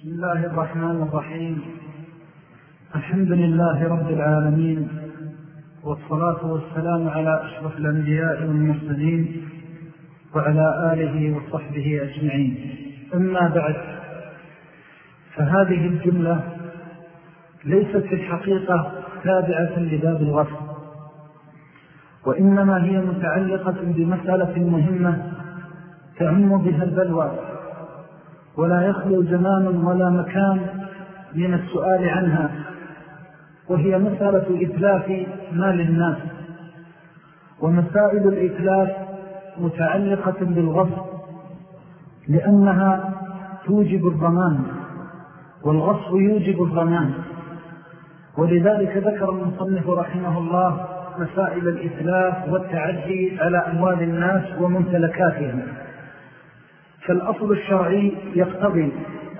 بسم الله الرحمن الرحيم. الحمد لله رب العالمين والصلاة والسلام على أشرف الأنبياء والمرسلين وعلى آله وصحبه أجمعين. أما بعد فهذه الجملة ليست في الحقيقة تابعة لباب الغفر وإنما هي متعلقة بمسألة مهمة تعم بها البلوى. ولا يخلو زمان ولا مكان من السؤال عنها وهي مسألة إتلاف مال الناس ومسائل الإتلاف متعلقة بالغصب لأنها توجب الضمان والغصب يوجب الضمان. ولذلك ذكر المصنف رحمه الله مسائل الإتلاف والتعدي على أموال الناس وممتلكاتهم. فالأصل الشرعي يقتضي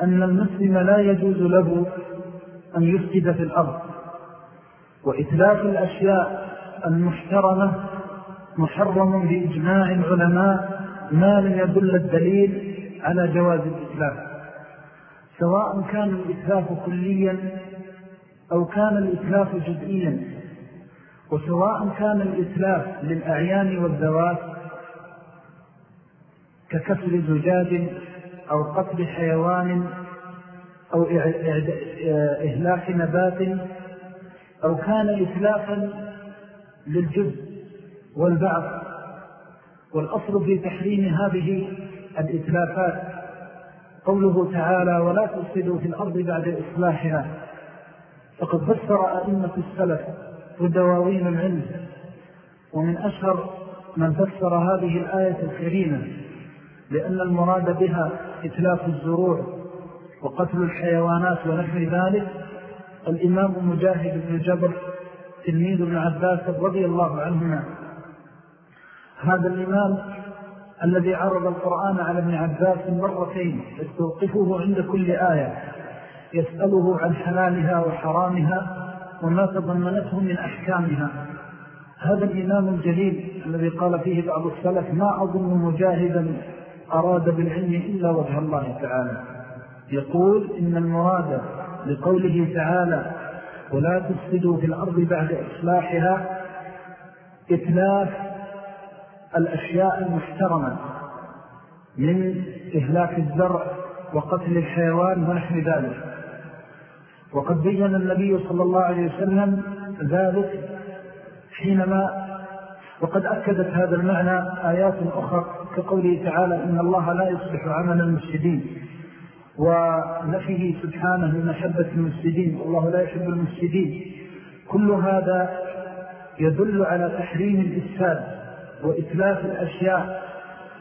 أن المسلم لا يجوز له أن يفسد في الأرض. وإتلاف الأشياء المحترمة محرم بإجماع العلماء ما لم يدل الدليل على جواز الإتلاف. سواء كان الإتلاف كليا أو كان الإتلاف جزئيا وسواء كان الإتلاف للأعيان والذوات ككسر زجاج أو قتل حيوان أو إهلاك نبات أو كان إتلافا للجزء والبعض والأصل في تحريم هذه الإتلافات قوله تعالى ولا تفسدوا في الأرض بعد إصلاحها فقد فسر أئمة السلف ودواوين العلم ومن أشهر من فسر هذه الآية الكريمة لأن المراد بها إتلاف الزروع وقتل الحيوانات ونحو ذلك. الإمام مجاهد بن جبر تلميذ ابن عباس رضي الله عنهما. هذا الإمام الذي عرض القرآن على ابن عباس مرتين يستوقفه عند كل آية. يسأله عن حلالها وحرامها وما تضمنته من أحكامها. هذا الإمام الجليل الذي قال فيه بعض السلف ما أظن مجاهدا أراد بالعلم إلا وجه الله تعالى. يقول إن المراد لقوله تعالى ولا تفسدوا في الأرض بعد إصلاحها إتلاف الأشياء المحترمة من إهلاك الزرع وقتل الحيوان ونحن ذلك. وقد بيّن النبي صلى الله عليه وسلم ذلك حينما وقد أكدت هذا المعنى آيات أخرى. كقوله تعالى إن الله لا يصبح عمل المسجدين ونفيه سبحانه محبة المسجدين والله لا يحب المسجدين كل هذا يدل على تحريم الإسفاد وإتلاف الأشياء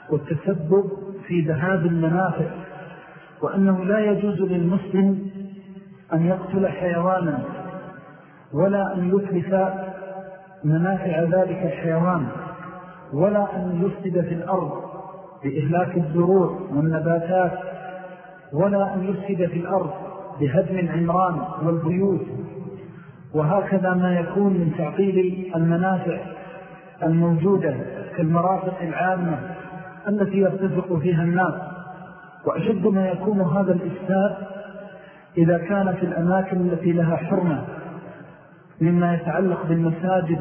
والتسبب في ذهاب المنافع وأنه لا يجوز للمسلم أن يقتل حيوانا ولا أن يتلف منافع ذلك الحيوان. ولا أن يفسد في الأرض بإهلاك الزروع والنباتات ولا أن يفسد في الأرض بهدم العمران والبيوت. وهكذا ما يكون من تعطيل المنافع الموجودة كالمرافق العامة التي يرتفق فيها الناس. وأشد ما يكون هذا الإفساد إذا كان في الأماكن التي لها حرمة مما يتعلق بالمساجد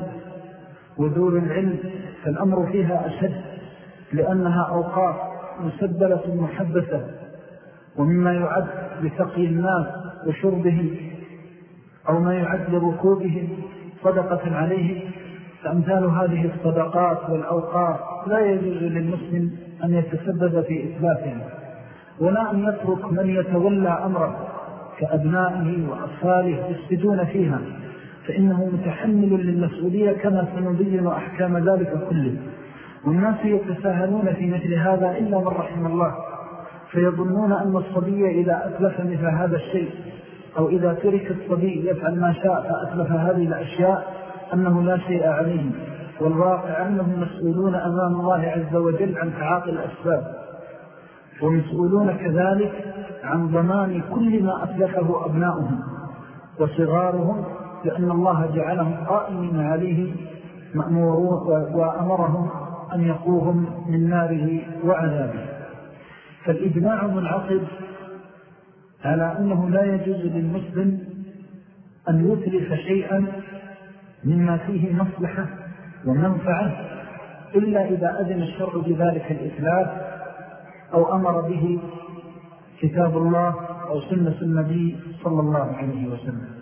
ودور العلم فالأمر فيها أشد لأنها أوقات مسبلة محبثة ومما يعد لسقي الناس وشربهم أو ما يعد لركوبهم صدقة عليه فأمثال هذه الصدقات والأوقات لا يجوز للمسلم أن يتسبب في إثباتها ولا أن يترك من يتولى أمره كأبنائه وأطفاله يفسدون فيها. فإنه متحمل للمسؤولية كما سنبين أحكام ذلك كله. والناس يتساهلون في مثل هذا إلا من رحم الله. فيظنون أن الصبي إذا أتلف مثل هذا الشيء أو إذا ترك الصبي يفعل ما شاء فأتلف هذه الأشياء أنه لا شيء عليه والواقع أنهم مسؤولون أمام الله عز وجل عن تعاطي الأسباب. ومسؤولون كذلك عن ضمان كل ما أتلفه أبناؤهم وصغارهم لأن الله جعلهم قائمين عليه مأمورون وأمرهم أن يقوهم من ناره وعذابه. فالإجماع منعقد على أنه لا يجوز للمسلم أن يتلف شيئا مما فيه مصلحة ومنفعة إلا إذا أذن الشرع بذلك الإثلاث أو أمر به كتاب الله أو سنة النبي صلى الله عليه وسلم.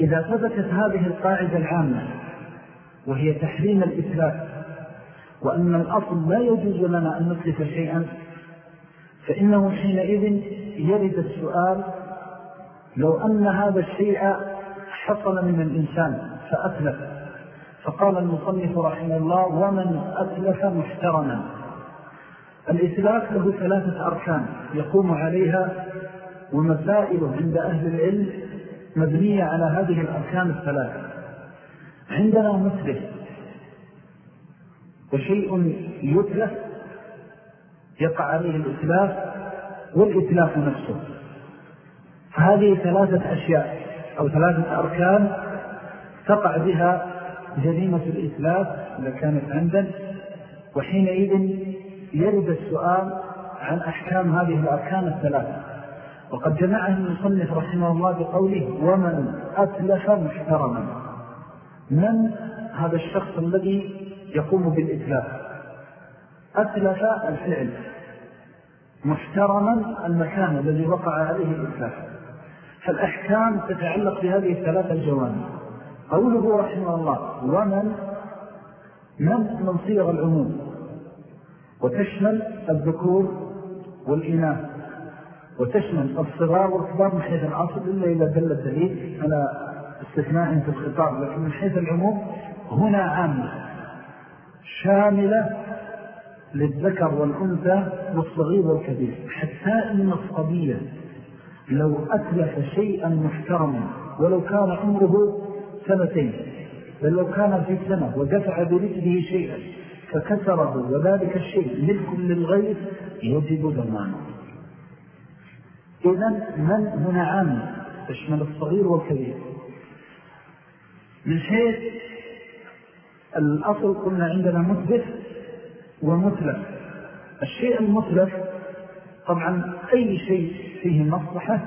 إذا ثبتت هذه القاعدة العامة وهي تحريم الإثلاث وأن الأصل لا يجوز لنا أن نتلف شيئا فإنه حينئذ يرد السؤال لو أن هذا الشيء حصل من الإنسان فأتلف. فقال المصنف رحمه الله ومن أتلف محترما. الإتلاف له ثلاثة أركان يقوم عليها ومسائله عند أهل العلم مبنية على هذه الأركان الثلاثة عندنا مثله وشيء يتلف يقع عليه الإتلاف والإتلاف نفسه. هذه ثلاثة أشياء أو ثلاثة أركان تقع بها جريمة الإتلاف إذا كانت عندنا. وحينئذ يرد السؤال عن أحكام هذه الأركان الثلاثة. وقد جمعه المصنف رحمه الله بقوله ومن أتلف محترما. من هذا الشخص الذي يقوم بالإتلاف؟ أتلف الفعل. محترما المكان الذي وقع عليه الإتلاف. فالأحكام تتعلق بهذه الثلاثة الجوانب. قوله رحمه الله ومن من من صيغ العموم. وتشمل الذكور والإناث. وتشمل الصغار والكبار من حيث العصر إلا إذا دل الدليل على استثناء في الخطاب. لكن من حيث العموم هنا عامة شاملة للذكر والأنثى والصغير والكبير. حتى إن الصبية لو أتلف شيئا محترما ولو كان عمره سنتين بل لو كان في سنة ودفع برجله شيئا فكسره وذلك الشيء ملك للغير يجب ضمانه إذن من هنا عام؟ تشمل الصغير والكبير. من حيث الأصل قلنا عندنا مثبت ومثلث. الشيء المثلث طبعا أي شيء فيه مصلحة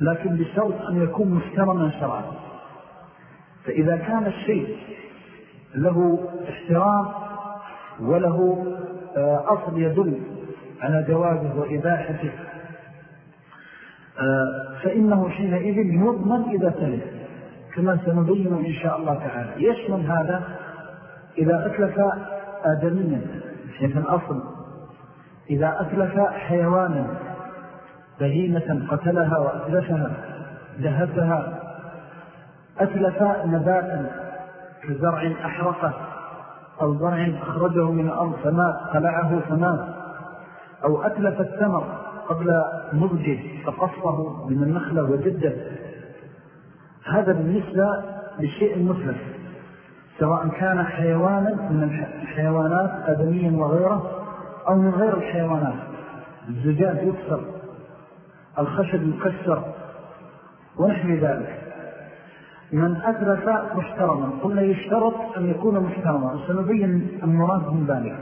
لكن بشرط أن يكون محترما شرعا. فإذا كان الشيء له احترام وله آه، أصل يدل على جوازه وإباحته فإنه حينئذ يضمن إذا تلف كما سنبين إن شاء الله تعالى. يشمل هذا إذا أتلف آدميا حيث الأصل إذا أتلف حيوانا بهيمة قتلها وأتلفها دهتها أتلف نباتا كزرع أحرقه أو زرع أخرجه من الأرض فمات خلعه فمات أو أتلف الثمر قبل مضجه فقصه من النخلة وجدة. هذا بالنسبة للشيء المثلث سواء كان حيوانا من الحيوانات أدميا وغيره أو من غير الحيوانات. الزجاج يكسر الخشب يكسر ونحن ذلك. من أدرك محترما قلنا يشترط أن يكون محترما. وسنبين المراد من ذلك.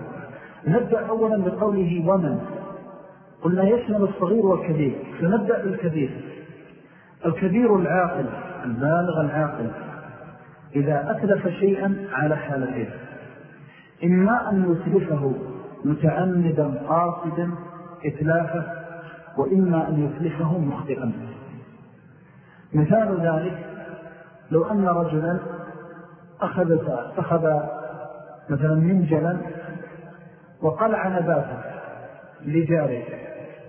نبدأ أولا بقوله ومن. قلنا يشمل الصغير والكبير. فنبدأ بالكبير. الكبير العاقل البالغ العاقل. إذا أتلف شيئا على حالتين. إما أن يتلفه متعمدا قاصدا إتلافه وإما أن يتلفه مخطئا. مثال ذلك لو أن رجلا أخذ, أخذ مثلا منجلا وقلع نباته لجاره.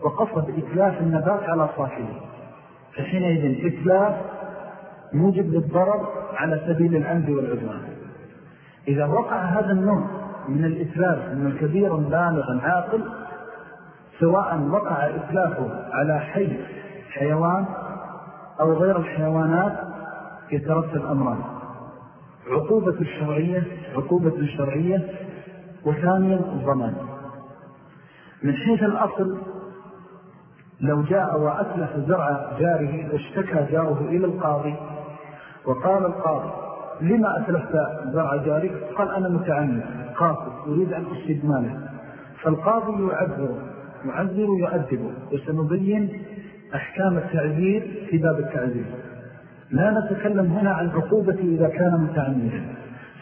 وقصد إتلاف النبات على صاحبه. فحينئذ إتلاف موجب للضرر على سبيل العمد والعدوان. إذا وقع هذا النوع من الإتلاف من الكبير بالغ عاقل سواء وقع إتلافه على حي حيوان أو غير الحيوانات يترتب أمران. عقوبة الشرعية عقوبة الشرعية وثانيا الضمان. من حيث الأصل لو جاء وأتلف زرع جاره واشتكى جاره إلى القاضي. وقال القاضي لما أتلفت زرع جارك؟ قال أنا متعمد قاصد أريد أن أشهد ماله. فالقاضي يعذر يعذر يؤدبه وسنبين أحكام التعذير في باب التعذير. لا نتكلم هنا عن عقوبة إذا كان متعمدا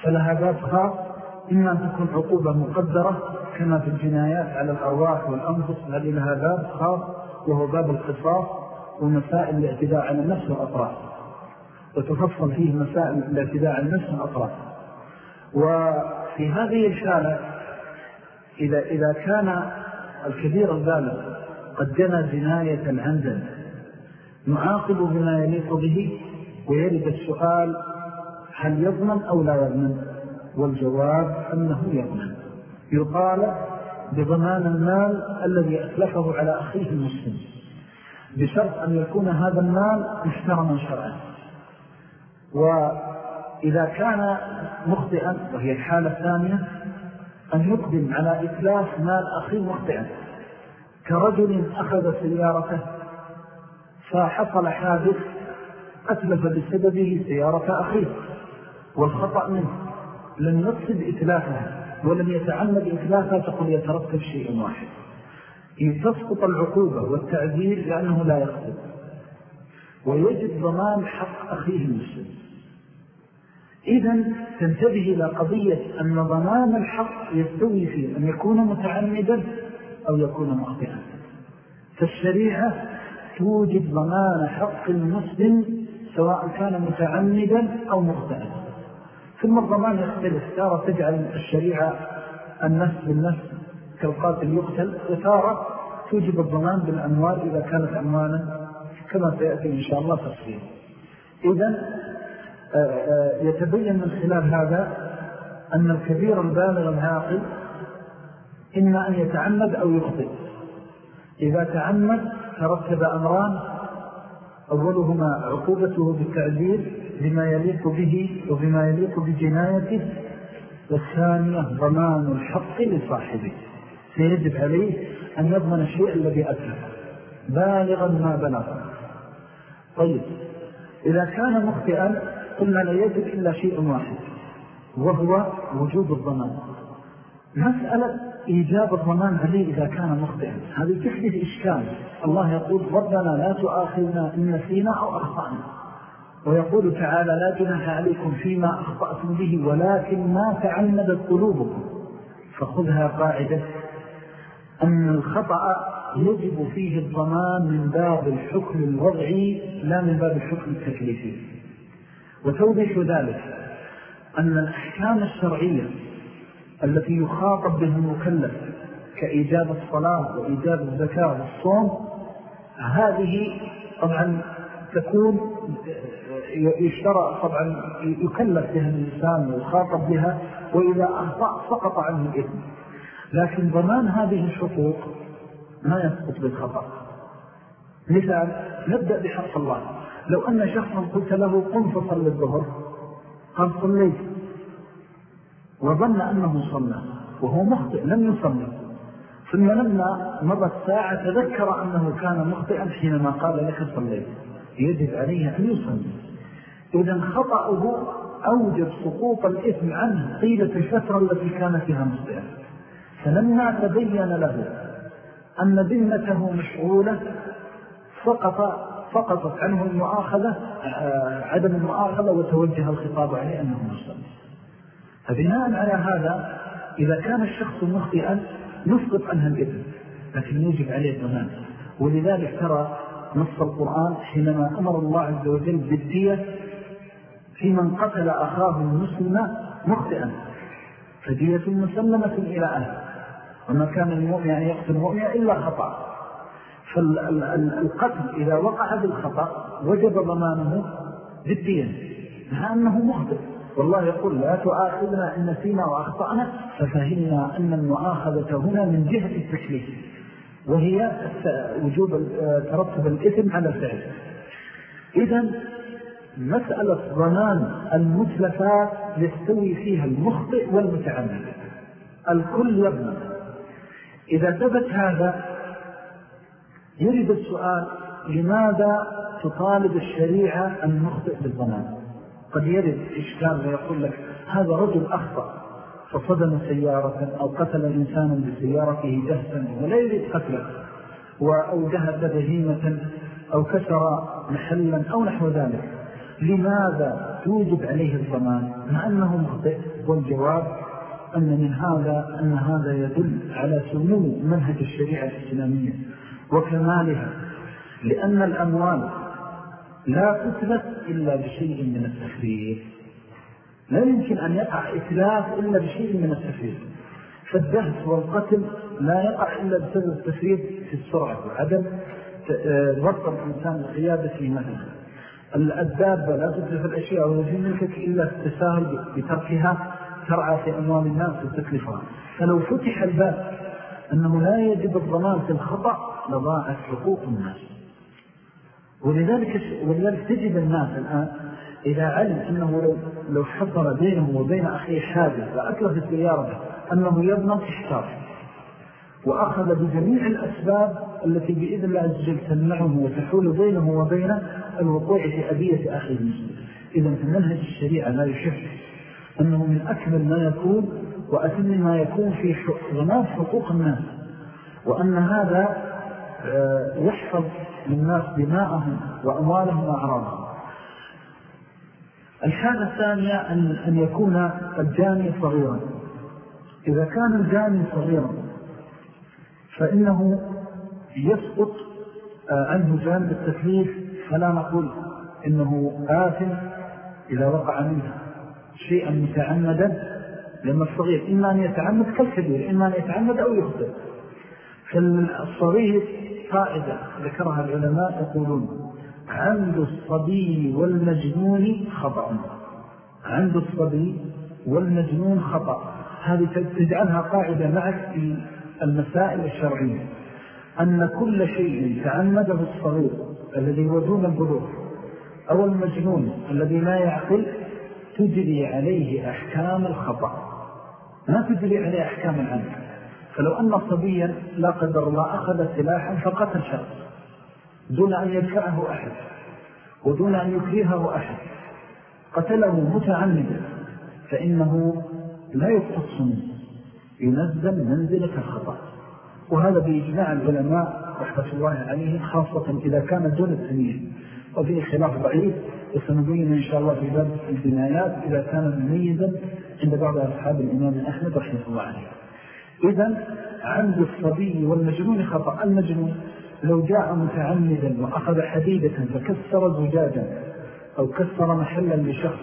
فلها باب خاص إما أن تكون عقوبة مقدرة كما في الجنايات على الأرواح والأنفس هذه لها باب خاص وهو باب القصاص ومسائل الاعتداء على النفس والأطراف. وتفصل فيه مسائل الاعتداء على النفس والأطراف. وفي هذه الحالة إذا, إذا كان الكبير البالغ قد جنى جناية عمدا نعاقب بما يليق به ويرد السؤال هل يضمن أو لا يضمن؟ والجواب أنه يضمن. يقال بضمان المال الذي أتلفه على أخيه المسلم بشرط أن يكون هذا المال محترما شرعا. وإذا كان مخطئا وهي الحالة الثانية أن يقدم على إتلاف مال أخيه مخطئا. كرجل أخذ سيارته فحصل حادث أتلف بسببه سيارة أخيه والخطأ منه. لم يقصد إتلافها. ولم يتعمد إتلافها تقول يترتب شيء واحد. إن تسقط العقوبة والتعذير لأنه لا يقصد ويجب ضمان حق أخيه المسلم. إذا تنتبه إلى قضية أن ضمان الحق يستوي فيه أن يكون متعمدا أو يكون مخطئا. فالشريعة توجد ضمان حق المسلم سواء كان متعمدا أو مخطئا. ثم الضمان يختلف تارة تجعل الشريعة النفس بالنفس كالقاتل يقتل وتارة توجب الضمان بالأموال إذا كانت أموالا كما سيأتي إن شاء الله تفصيل إذن آه، آه، يتبين من خلال هذا أن الكبير البالغ العاقل إما أن يتعمد أو يخطئ. إذا تعمد ترتب أمران أولهما عقوبته بالتعذير بما يليق به وبما يليق بجنايته والثانية ضمان الحق لصاحبه. سيجب عليه أن يضمن الشيء الذي أتلف بالغا ما بلغ. طيب إذا كان مخطئا قلنا لا يجب إلا شيء واحد وهو وجود الضمان. مسألة إيجاب الضمان عليه إذا كان مخطئا. هذه تحدث إشكال. الله يقول ربنا لا تؤاخذنا إن نسينا أو أخطأنا. ويقول تعالى لا جناح عليكم فيما أخطأتم به ولكن ما تعمدت قلوبكم. فخذها قاعدة. أن الخطأ يجب فيه الضمان من باب الحكم الوضعي لا من باب الحكم التكليفي. وتوضيح ذلك أن الأحكام الشرعية التي يخاطب به المكلف كإيجاب الصلاة وإيجاب الزكاة والصوم هذه طبعا تكون يشترى طبعا يكلف بها الإنسان ويخاطب بها وإذا أخطأ سقط عنه الإثم. لكن ضمان هذه الحقوق ما يسقط بالخطأ. مثال نبدأ بحق الله. لو أن شخصا قلت له قم فصل الظهر. قال صليت. وظن أنه صلى وهو مخطئ لم يصلي. ثم لما مرت ساعة تذكر أنه كان مخطئا حينما قال لك صليت. يجب عليه أن يصلي. إذا خطأه أوجب سقوط الإثم عنه طيلة الفترة التي كان فيها مخطئا فلما تبين له أن ذمته مشغولة فقط فقطت عنه المؤاخذة آه، عدم المؤاخذة وتوجه الخطاب عليه أنه مصلي فبناء على هذا إذا كان الشخص مخطئا نسقط عنها الإثم لكن يجب عليه الضمان ولذلك ترى نص القرآن حينما أمر الله عز وجل بالدية في من قتل أخاه المسلم مخطئا. فدية مسلمة إلى أهل وما كان المؤمن أن يقتل المؤمن إلا خطأ. فالقتل إذا وقع بالخطأ وجب ضمانه بالدية مع أنه مخطئ. والله يقول لا تؤاخذنا إن نسينا وأخطأنا. ففهمنا أن المؤاخذة هنا من جهة التكليف. وهي وجوب ترتب الإثم على الفعل. إذن مسألة ضمان المتلفات يستوي فيها المخطئ والمتعمد. الكل يبنى إذا ثبت هذا يريد السؤال لماذا تطالب الشريعة المخطئ بالضمان قد يرد إشكال ويقول لك هذا رجل أخطأ فصدم سيارة أو قتل إنسانا بسيارته جهسا ولا يريد قتله أو جهد بهيمة أو كسر محلا أو نحو ذلك. لماذا توجب عليه الضمان؟ مع أنه مخطئ. والجواب أن من هذا أن هذا يدل على سمو منهج الشريعة الإسلامية وكمالها لأن الأموال لا تثبت إلا بشيء من التخريب. لا يمكن أن يقع إثلاث إلا بشيء من التخريب. فالدهس والقتل لا يقع إلا بسبب التخريب في السرعة وعدم ضبط الإنسان القيادة مثلا الدابة لا تتلف الأشياء ويجي ملكك إلا التساهل بتركها ترعى في أموال الناس وتكلفها. فلو فتح الباب أنه لا يجب الضمان في الخطأ لضاعت حقوق الناس. ولذلك, ولذلك تجد الناس الآن إذا علم أنه لو, حصل بينه وبين أخيه حادث وأتلف سيارته أنه يضمن احتاج وأخذ بجميع الأسباب التي بإذن الله عز وجل تمنعه وتحول بينه وبين الوقوع في أبية أخيه المسلم. إذا فمنهج الشريعة لا يشف أنه من أكمل ما يكون وأتم ما يكون في ضمان حقوق الناس وأن هذا آه، يحفظ للناس دماءهم وأموالهم وأعراضهم الحالة الثانية أن, أن يكون الجاني صغيرا. إذا كان الجاني صغيرا فإنه يسقط آه، عنه جانب التكليف فلا نقول إنه آثم إذا وقع منه شيئا متعمدا لأن الصغير إما أن يتعمد كالكبير إما أن يتعمد أو يخطئ. فالصغير قاعدة ذكرها العلماء يقولون عند الصبي والمجنون خطأ. عند الصبي والمجنون خطأ. هذه تجعلها قاعدة معك في المسائل الشرعية. أن كل شيء تعمده الصغير الذي هو دون البلوغ أو المجنون الذي لا يعقل تجري عليه أحكام الخطأ. ما تجري عليه أحكام العمل فلو أن صبيا لا قدر الله أخذ سلاحا فقتل شخص دون أن يدفعه أحد ودون أن يكرهه أحد قتله متعمدا فإنه لا يقتص منه. ينزل منزلة الخطأ. وهذا بإجماع العلماء رحمة الله عليهم خاصة إذا كان دون التمييز وفيه خلاف ضعيف وسنبين إن شاء الله في باب البنايات إذا كان مميزا عند بعض أصحاب الإمام أحمد رحمه الله عليه. إذا عند الصبي والمجنون خطأ. المجنون لو جاء متعمدا وأخذ حديدة فكسر زجاجا أو كسر محلا لشخص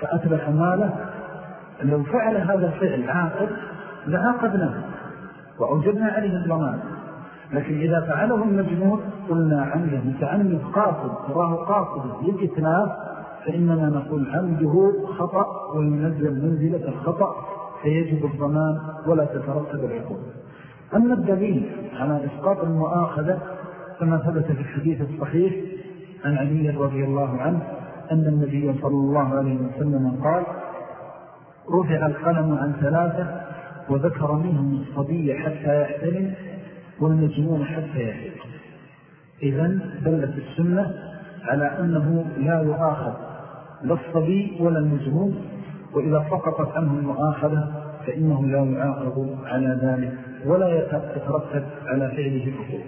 فأتبع ماله لو فعل هذا الفعل عاقب لعاقبناه وأوجبنا عليه الضمان. لكن إذا فعله المجنون قلنا عنده متعمد قاصد تراه قاصد للإتلاف فإننا نقول عمده خطأ وينزل منزلة الخطأ فيجب الضمان ولا تترتب العقوبة أما الدليل على إسقاط المؤاخذة كما ثبت في الحديث الصحيح عن علي رضي الله عنه أن النبي صلى الله عليه وسلم قال رفع القلم عن ثلاثة وذكر منهم الصبي حتى يحتلم والمجنون حتى يحتلم إذن دلت السنة على أنه لا يؤاخذ لا الصبي ولا المجنون وإذا سقطت عنه المؤاخذة فإنه لا يعاقب على ذلك ولا يترتب على فعله حقوق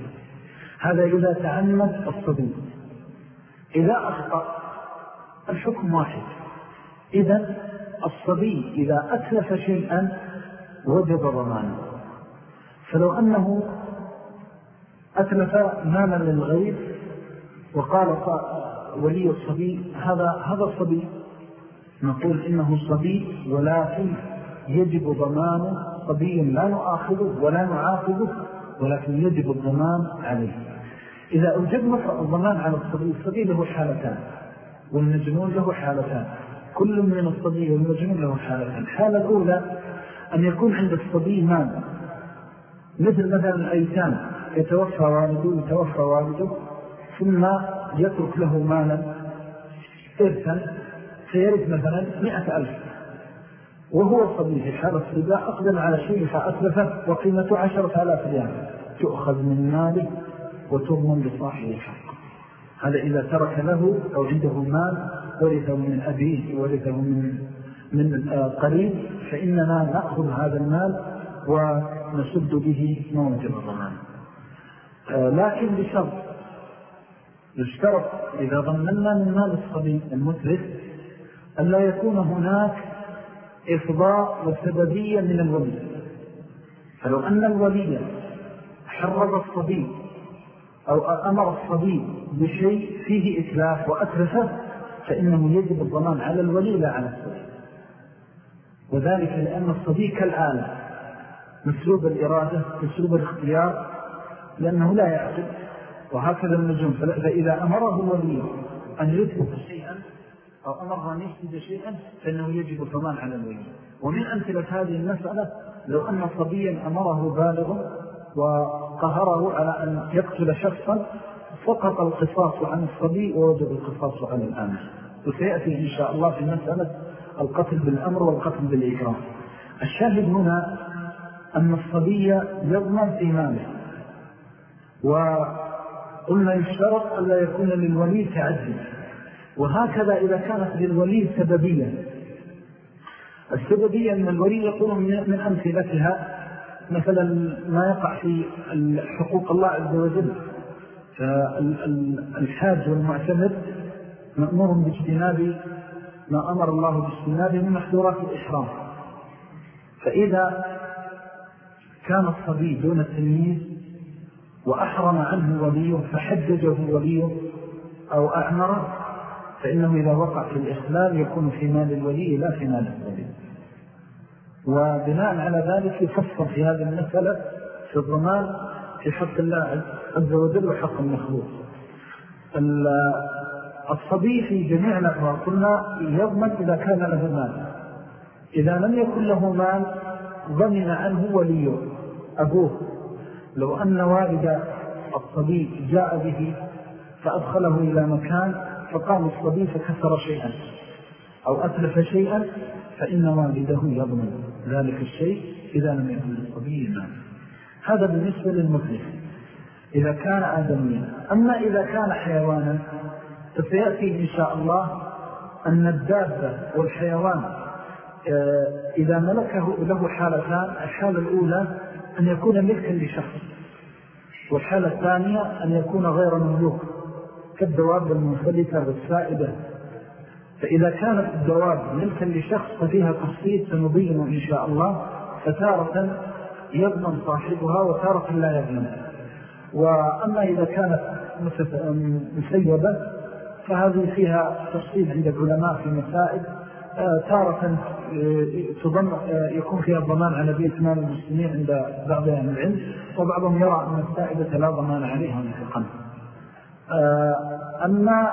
هذا إذا تعمد الصبي. إذا أخطأ الحكم واحد. إذا الصبي إذا أتلف شيئا وجب ضمانه فلو أنه أتلف مالا للغير وقال ولي الصبي هذا هذا الصبي. نقول إنه صبي ولكن يجب ضمان صبي لا نؤاخذه ولا نعاقبه ولكن يجب الضمان عليه. إذا أوجبنا الضمان على الصبي الصبي له حالتان والمجنون له حالتان. كل من الصبي والمجنون له حالتان. الحالة الأولى أن يكون عند الصبي مال مثل مثلا الأيتام. يتوفى والده يتوفى والده ثم يترك له مالا إرثا فيرث مثلا مئة ألف. وهو صبي في حالة الصباء أقدم على شيء فأتلفه وقيمته عشرة آلاف ريال. تؤخذ من ماله وتضمن لصاحب الحق. هذا إذا ترك له أو عنده مال ورثه من أبيه ورثه من من قريب فإننا نأخذ هذا المال ونسد به موجب الضمان. لكن بشرط. يشترط إذا ضمننا من مال الصبي المتلف أن لا يكون هناك إفضاء وسببية من الولي. فلو أن الولي حرض الصبي أو أمر الصبي بشيء فيه إتلاف وأتلفه فإنه يجب الضمان على الولي لا على الصبي. وذلك لأن الصبي كالآلة مسلوب الإرادة مسلوب الاختيار لأنه لا يعقل. وهكذا النجوم. فإذا أمره ولي أن يثبت شيئا أو أمره أن يثبت شيئا فإنه يجب الضمان على الولي ومن أمثلة هذه المسألة لو أن صبيا أمره بالغ وقهره على أن يقتل شخصا فقط القصاص عن الصبي ووجب القصاص عن الآن. وسيأتي إن شاء الله في مسألة القتل بالأمر والقتل بالإكرام الشاهد هنا أن الصبي يضمن في ماله. وقلنا يشترط أن لا يكون للولي تعدي. وهكذا إذا كانت للولي سببية. السببية أن الولي يقول من أمثلتها مثلا ما يقع في حقوق الله عز وجل. فالحاج والمعتمد مأمور باجتناب ما أمر الله باجتنابه من محذورات الإحرام. فإذا كان الصبي دون التلميذ وأحرم عنه وليه فحججه وليه أو أعمره فإنه إذا وقع في الإخلال يكون في مال الولي لا في مال الولي وبناء على ذلك يفصل في هذه المسألة في الضمان في حق الله عز وجل وحق المخلوق. الصبي في جميع الأحوال قلنا يضمن إذا كان له مال. إذا لم يكن له مال ضمن عنه وليه أبوه. لو أن والد الصبي جاء به فأدخله إلى مكان فقام الصبي فكسر شيئا أو أتلف شيئا فإن والده يضمن ذلك الشيء إذا لم يكن للصبي مال هذا بالنسبة للمثلث إذا كان آدميا. أما إذا كان حيوانا فسيأتي إن شاء الله أن الدابة والحيوان آه، إذا ملكه له حالتان الحالة الأولى أن يكون ملكا لشخص والحالة الثانية أن يكون غير مملوك كالدواب المنفلتة والسائدة. فإذا كانت الدواب ملكا لشخص ففيها تخصيص سنبين إن شاء الله فتارة يضمن صاحبها وتارة لا يضمن. وأما إذا كانت مسيبة فهذه فيها تفصيل عند العلماء في مسائل تارة آه، آه، يكون فيها الضمان على بيت مال المسلمين عند بعض أهل العلم وبعضهم يرى أن السائدة لا ضمان عليها مطلقا أما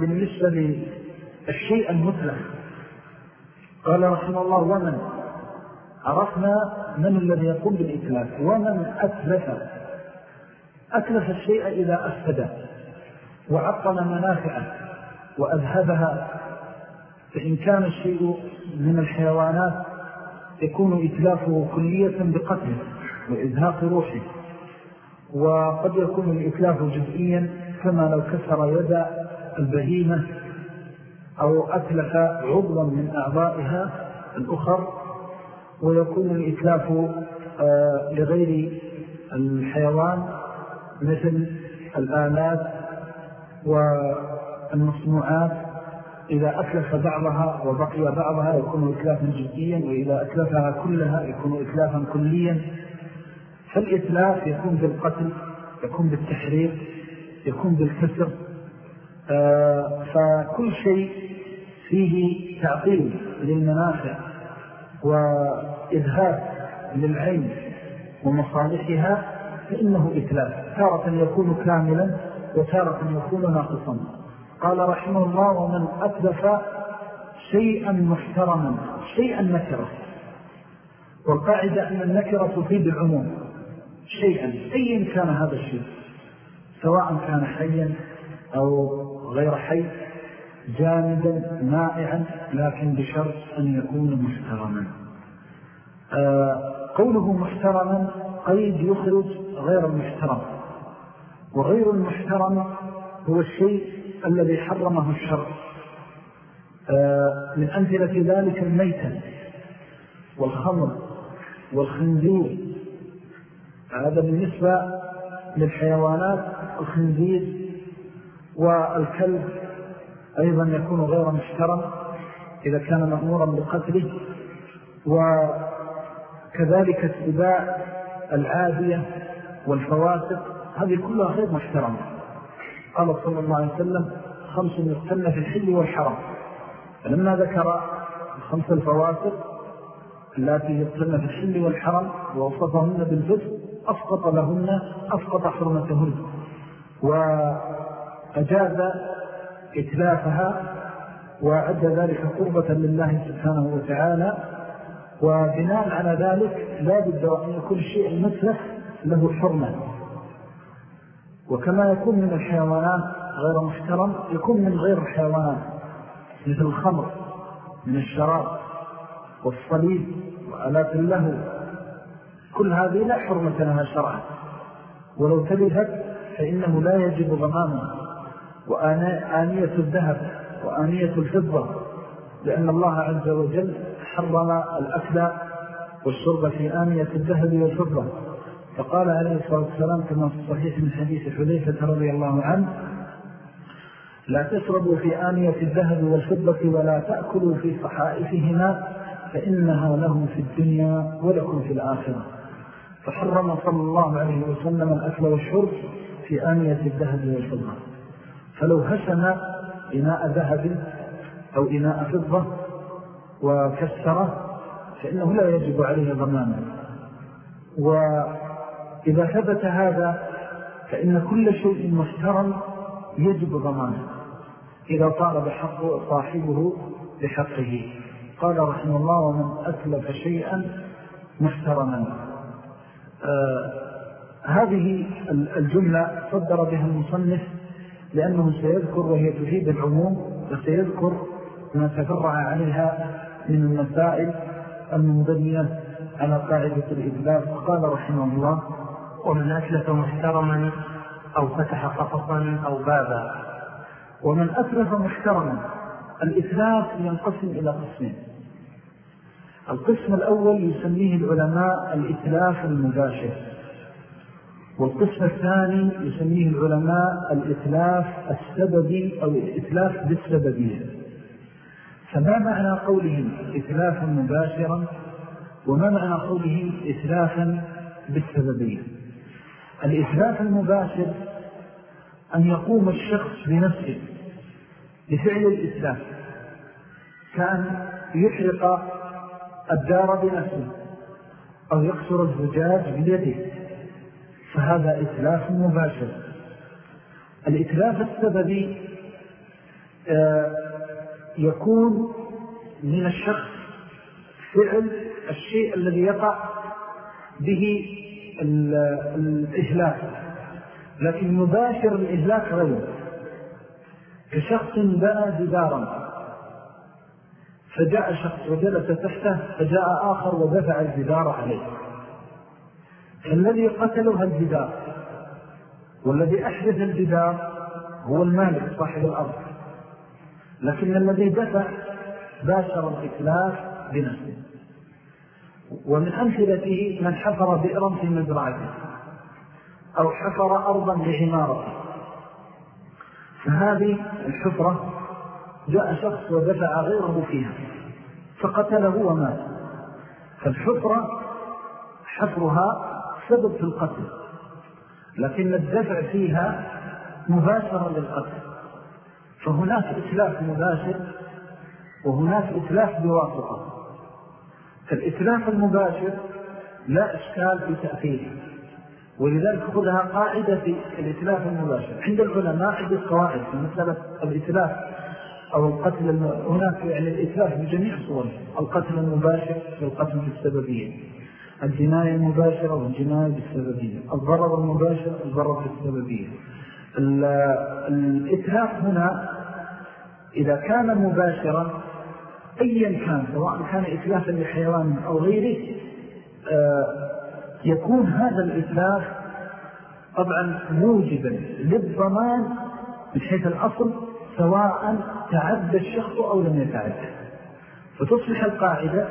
بالنسبة للشيء المطلق قال رحمه الله ومن عرفنا من الذي يقوم بالإتلاف ومن أتلف أتلف الشيء إذا أفسد وعطل منافعه وأذهبها فإن كان الشيء من الحيوانات يكون إتلافه كلية بقتله وإزهاق روحه وقد يكون الإتلاف جزئيا كما لو كسر يد البهيمة أو أتلف عضوا من أعضائها الأخر ويكون الإتلاف آه، لغير الحيوان مثل الآلات والمصنوعات إذا أتلف بعضها وبقي بعضها يكون إتلافا جزئيا وإذا أتلفها كلها يكون إتلافا كليا. فالإتلاف يكون بالقتل يكون بالتحريق يكون بالكسر. آه، فكل شيء فيه تعطيل للمنافع وإذهاب للعين ومصالحها فإنه إتلاف. تارة يكون كاملا وتارة يكون ناقصا. قال رحمه الله ومن أتلف شيئا محترما. شيئا نكرة. والقاعدة أن النكرة تفيد العموم. شيئا أي كان هذا الشيء. سواء كان حيا أو غير حي جامدا مائعا لكن بشرط أن يكون محترما. آه قوله محترما قيد يخرج غير المحترم. وغير المحترم هو الشيء الذي حرمه الشرع. آه، من أمثلة ذلك الميتة والخمر والخنزير. هذا بالنسبة للحيوانات الخنزير والكلب أيضا يكون غير محترم إذا كان مأمورا بقتله. وكذلك اتباع العادية والفواسق هذه كلها غير محترمة. قال صلى الله عليه وسلم خمس يقتلن في الحل والحرم فلما ذكر خمس الفواسق التي يقتلن في الحل والحرم ووصفهن بالفسق أسقط لهن أسقط حرمتهن وأجاز إتلافها وأعد ذلك قربة لله سبحانه وتعالى وبناء على ذلك لا بد أن يكون الشيء المتلف له حرمة. وكما يكون من الحيوانات غير محترم يكون من غير الحيوانات مثل الخمر من الشراب والصليب وآلات له كل هذه لا حرمة لها شرعا. ولو تلفت فإنه لا يجب ضمانها وآنية الذهب وآنية الفضة لأن الله عز وجل حرم الأكل والشرب في آنية الذهب والفضة. فقال عليه الصلاة والسلام كما في الصحيح من حديث حذيفة رضي الله عنه لا تشربوا في آنية الذهب والفضة ولا تأكلوا في صحائفهما فإنها لهم في الدنيا ولكم في الآخرة. فحرم صلى الله عليه وسلم الأكل والشرب في آنية الذهب والفضة. فلو هشم إناء ذهب أو إناء فضة وكسره فإنه لا يجب عليه ضمانه وإذا ثبت هذا فإن كل شيء محترم يجب ضمانه. إذا طالب حق صاحبه بحقه. قال رحمه الله ومن أتلف شيئا محترما. آه هذه الجملة صدر بها المصنف لأنه سيذكر وهي تفيد العموم وسيذكر ما تفرع عليها من المسائل المنضمية على قاعدة الإبلاغ قال رحمه الله ومن أتلف محترما أو فتح قفصا أو بابا. ومن أتلف محترما الإثلاف ينقسم إلى قسمين. القسم الأول يسميه العلماء الإتلاف المباشر. والقسم الثاني يسميه العلماء الإتلاف السببي أو الإتلاف بالسببية. فما معنى قولهم إتلافا مباشرا؟ وما معنى قولهم إتلافا بالسببية؟ الإتلاف المباشر أن يقوم الشخص بنفسه بفعل الإتلاف كأن يحرق الدار بنفسه أو يكسر الزجاج بيده فهذا إتلاف مباشر. الإتلاف السببي آه، يكون من الشخص فعل الشيء الذي يقع به الإهلاك. لكن مباشر الإهلاك غير. كشخص بنى جدارا. فجاء شخص وجلس تحته فجاء آخر ودفع الجدار عليه. الذي قتله الجدار والذي أحدث الجدار هو المالك صاحب الأرض. لكن الذي دفع باشر الإتلاف بنفسه. ومن أمثلته من حفر بئرا في مزرعته أو حفر أرضا لعمارته. فهذه الحفرة جاء شخص ودفع غيره فيها فقتله ومات. فالحفرة حفرها سبب في القتل لكن الدفع فيها مباشرة للقتل. فهناك إتلاف مباشر وهناك إتلاف بواسطة. فالإتلاف المباشر لا إشكال في تأثيره ولذلك خذها قاعدة في الإتلاف المباشر. عند العلماء عدة قواعد في مسألة الإتلاف أو القتل هناك يعني الإتلاف بجميع صوره. القتل المباشر والقتل بالسببية. الجناية المباشرة والجناية بالسببية. الضرر المباشر والضرر بالسببية. الإتلاف هنا إذا كان مباشرا أيا كان سواء كان إتلافا لحيوان أو غيره آه، يكون هذا الإتلاف طبعا موجبا للضمان من حيث الأصل سواء تعدى الشخص أو لم يتعدى. فتصبح القاعدة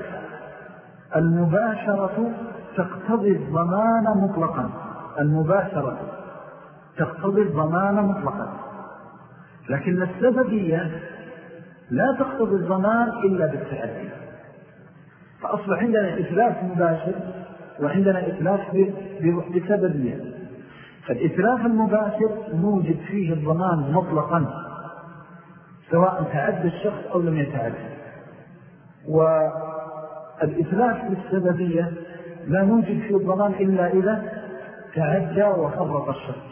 المباشرة تقتضي الضمان مطلقا. المباشرة تقتضي الضمان مطلقا. لكن السببية لا تقتضي الضمان إلا بالتعدي فأصبح عندنا إثلاث مباشر وعندنا إثلاث بسببية فالإثلاث المباشر نوجد فيه الضمان مطلقا سواء تعدى الشخص أو لم يتعدى. والإثلاث بالسببية لا نوجد فيه الضمان إلا إذا تعدى وفرط الشخص.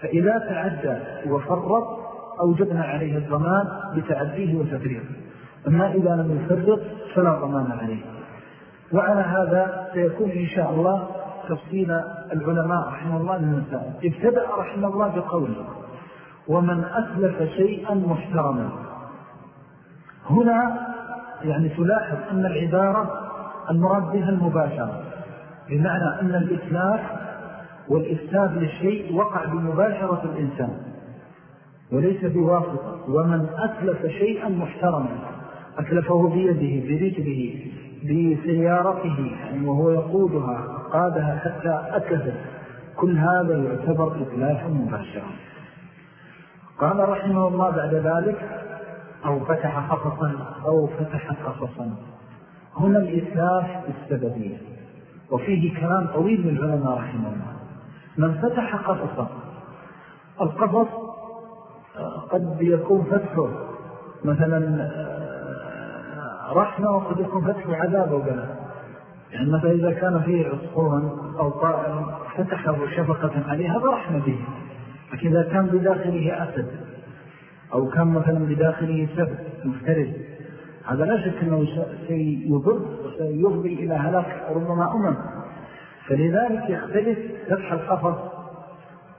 فإذا تعدى وفرط أوجبنا عليه الضمان بتعديه وتفريقه أما إذا لم يفرط فلا ضمان عليه. وعلى هذا سيكون إن شاء الله تفصيل العلماء رحمه الله للمسائل ابتدأ رحمه الله بقوله ومن أسلف شيئا محترما. هنا يعني تلاحظ أن العبارة المراد بها المباشرة بمعنى أن الإسلاف والإسلاف للشيء وقع بمباشرة الإنسان. وليس بواسطة ومن أتلف شيئا محترما أتلفه بيده برجله بسيارته يعني وهو يقودها قادها حتى أتلفت كل هذا يعتبر إتلافا مباشرا. قال رحمه الله بعد ذلك أو فتح قصصا أو فتح قصصا هنا الإتلاف السببية وفيه كلام طويل من العلماء رحمه الله. من فتح قصصا القصص قد يكون فتحه مثلا آه، رحمة وقد يكون فتحه عذاب وبلاء يعني مثلا إذا كان فيه عصفورا أو طائر فتحه شفقة عليه هذا رحمة به. لكن إذا كان بداخله أسد أو كان مثلا بداخله سبب مفترس هذا لا شك أنه سيضر وسيفضي إلى هلاك ربما أمم. فلذلك يختلف فتح القفص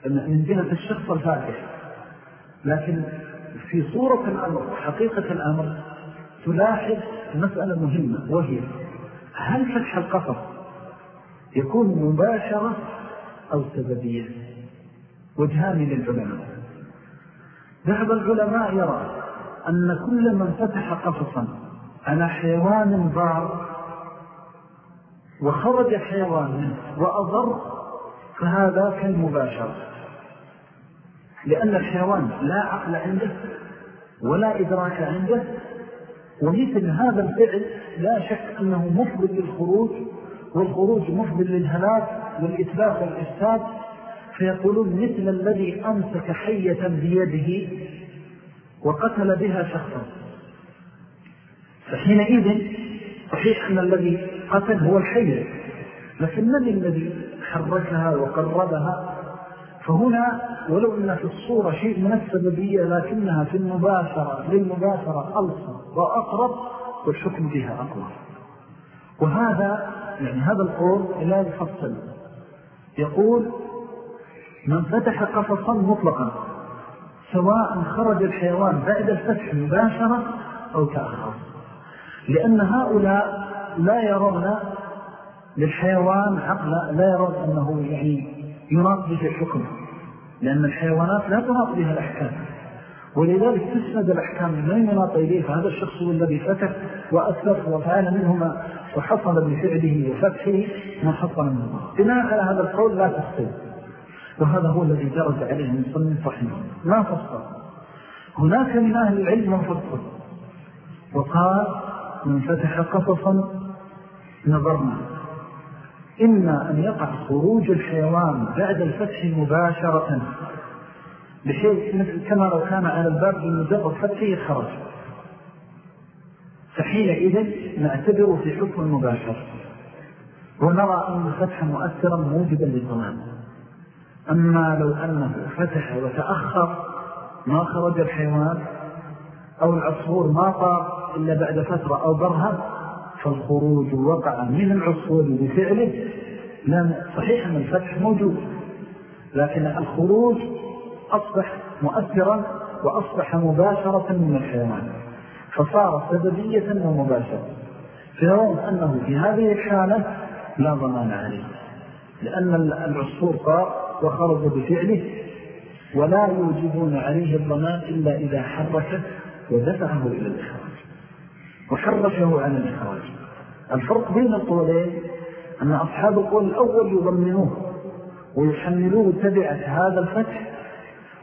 من جهة الشخص الفاتح. لكن في صورة الأمر حقيقة الأمر تلاحظ مسألة مهمة وهي هل فتح القفص يكون مباشرة أو سببية؟ وجهان للعلماء. بعض العلماء يرى أن كل من فتح قفصا على حيوان ضار وخرج حيوان وأضر فهذا كالمباشرة لأن الحيوان لا عقل عنده ولا إدراك عنده ومثل هذا الفعل لا شك أنه مفضل للخروج والخروج مفضل للهلاك والإتلاف والإفساد. فيقولون مثل الذي أمسك حية بيده وقتل بها شخصا. فحينئذ صحيح أن الذي قتل هو الحية لكن من الذي حركها وقربها؟ فهنا ولو أن في الصورة شيء من السببية لكنها في المباشرة للمباشرة ألصى وأقرب والحكم بها أقوى. وهذا يعني هذا القول لا يفصل يقول من فتح قفصا مطلقا سواء خرج الحيوان بعد الفتح مباشرة أو تأخر. لأن هؤلاء لا يرون للحيوان عقلا لا يرون أنه يعني يناط به الحكم لأن الحيوانات لا تناط بها الأحكام. ولذلك تسند الأحكام من يناط إليه فهذا الشخص الذي فتح وأسلف وفعل منهما وحصل بفعله وفتحه ما حصل منه بناء على هذا القول لا تفصل وهذا هو الذي درج عليه المصنف رحمه ما فصل هناك من أهل العلم من فصل وقال من فتح قصصا نظرنا. إما أن يقع خروج الحيوان بعد الفتح مباشرة. بحيث مثل كما لو كان على الباب بمجرد فتحه خرج فحينئذ نعتبر في حكم المباشر ونرى أن الفتح مؤثرا موجبا للضمان أما لو أنه فتح وتأخر ما خرج الحيوان أو العصفور ما طار إلا بعد فترة أو برهة فالخروج وقع من العصفور بفعله. لأن صحيح أن الفتح موجود لكن الخروج أصبح مؤثرا وأصبح مباشرة من الحيوان فصار سببية ومباشرة. فيرون أنه في هذه الحالة لا ضمان عليه لأن العصفور طار وخرج بفعله ولا يوجبون عليه الضمان إلا إذا حركه ودفعه إلى الإخراج. وحرشه عن الإخراج. الفرق بين القولين أن أصحاب القول الأول يضمنوه ويحملوه تبعة هذا الفتح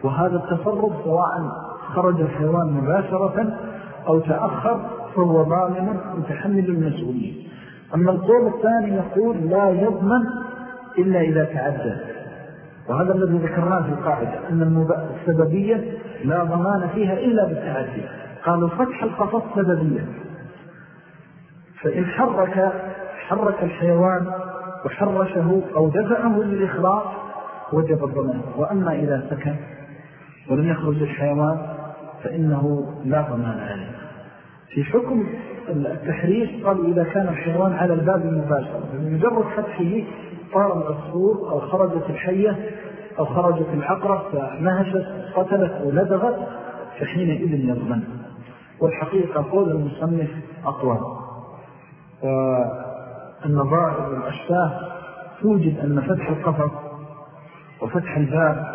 وهذا التصرف سواء خرج الحيوان مباشرة أو تأخر فهو ظالم متحمل المسؤولية. أما القول الثاني يقول لا يضمن إلا إذا تعدى. وهذا الذي ذكرناه في القاعدة أن السببية لا ضمان فيها إلا بالتعدي. قالوا فتح القفص سببية. فإن حرك حرك الحيوان وحرشه أو دفعه للإخلاص وجب الضمان. وأما إذا سكن ولم يخرج الحيوان فإنه لا ضمان عليه. في حكم التحريش قالوا إذا كان الحيوان على الباب المباشر بمجرد فتحه طار العصفور أو خرجت الحية أو خرجت العقرة فنهشت قتلت أو لدغت فحينئذ يضمن. والحقيقة قول المصنف أقوى. والنظائر والأشباه توجد أن فتح القفص وفتح الباب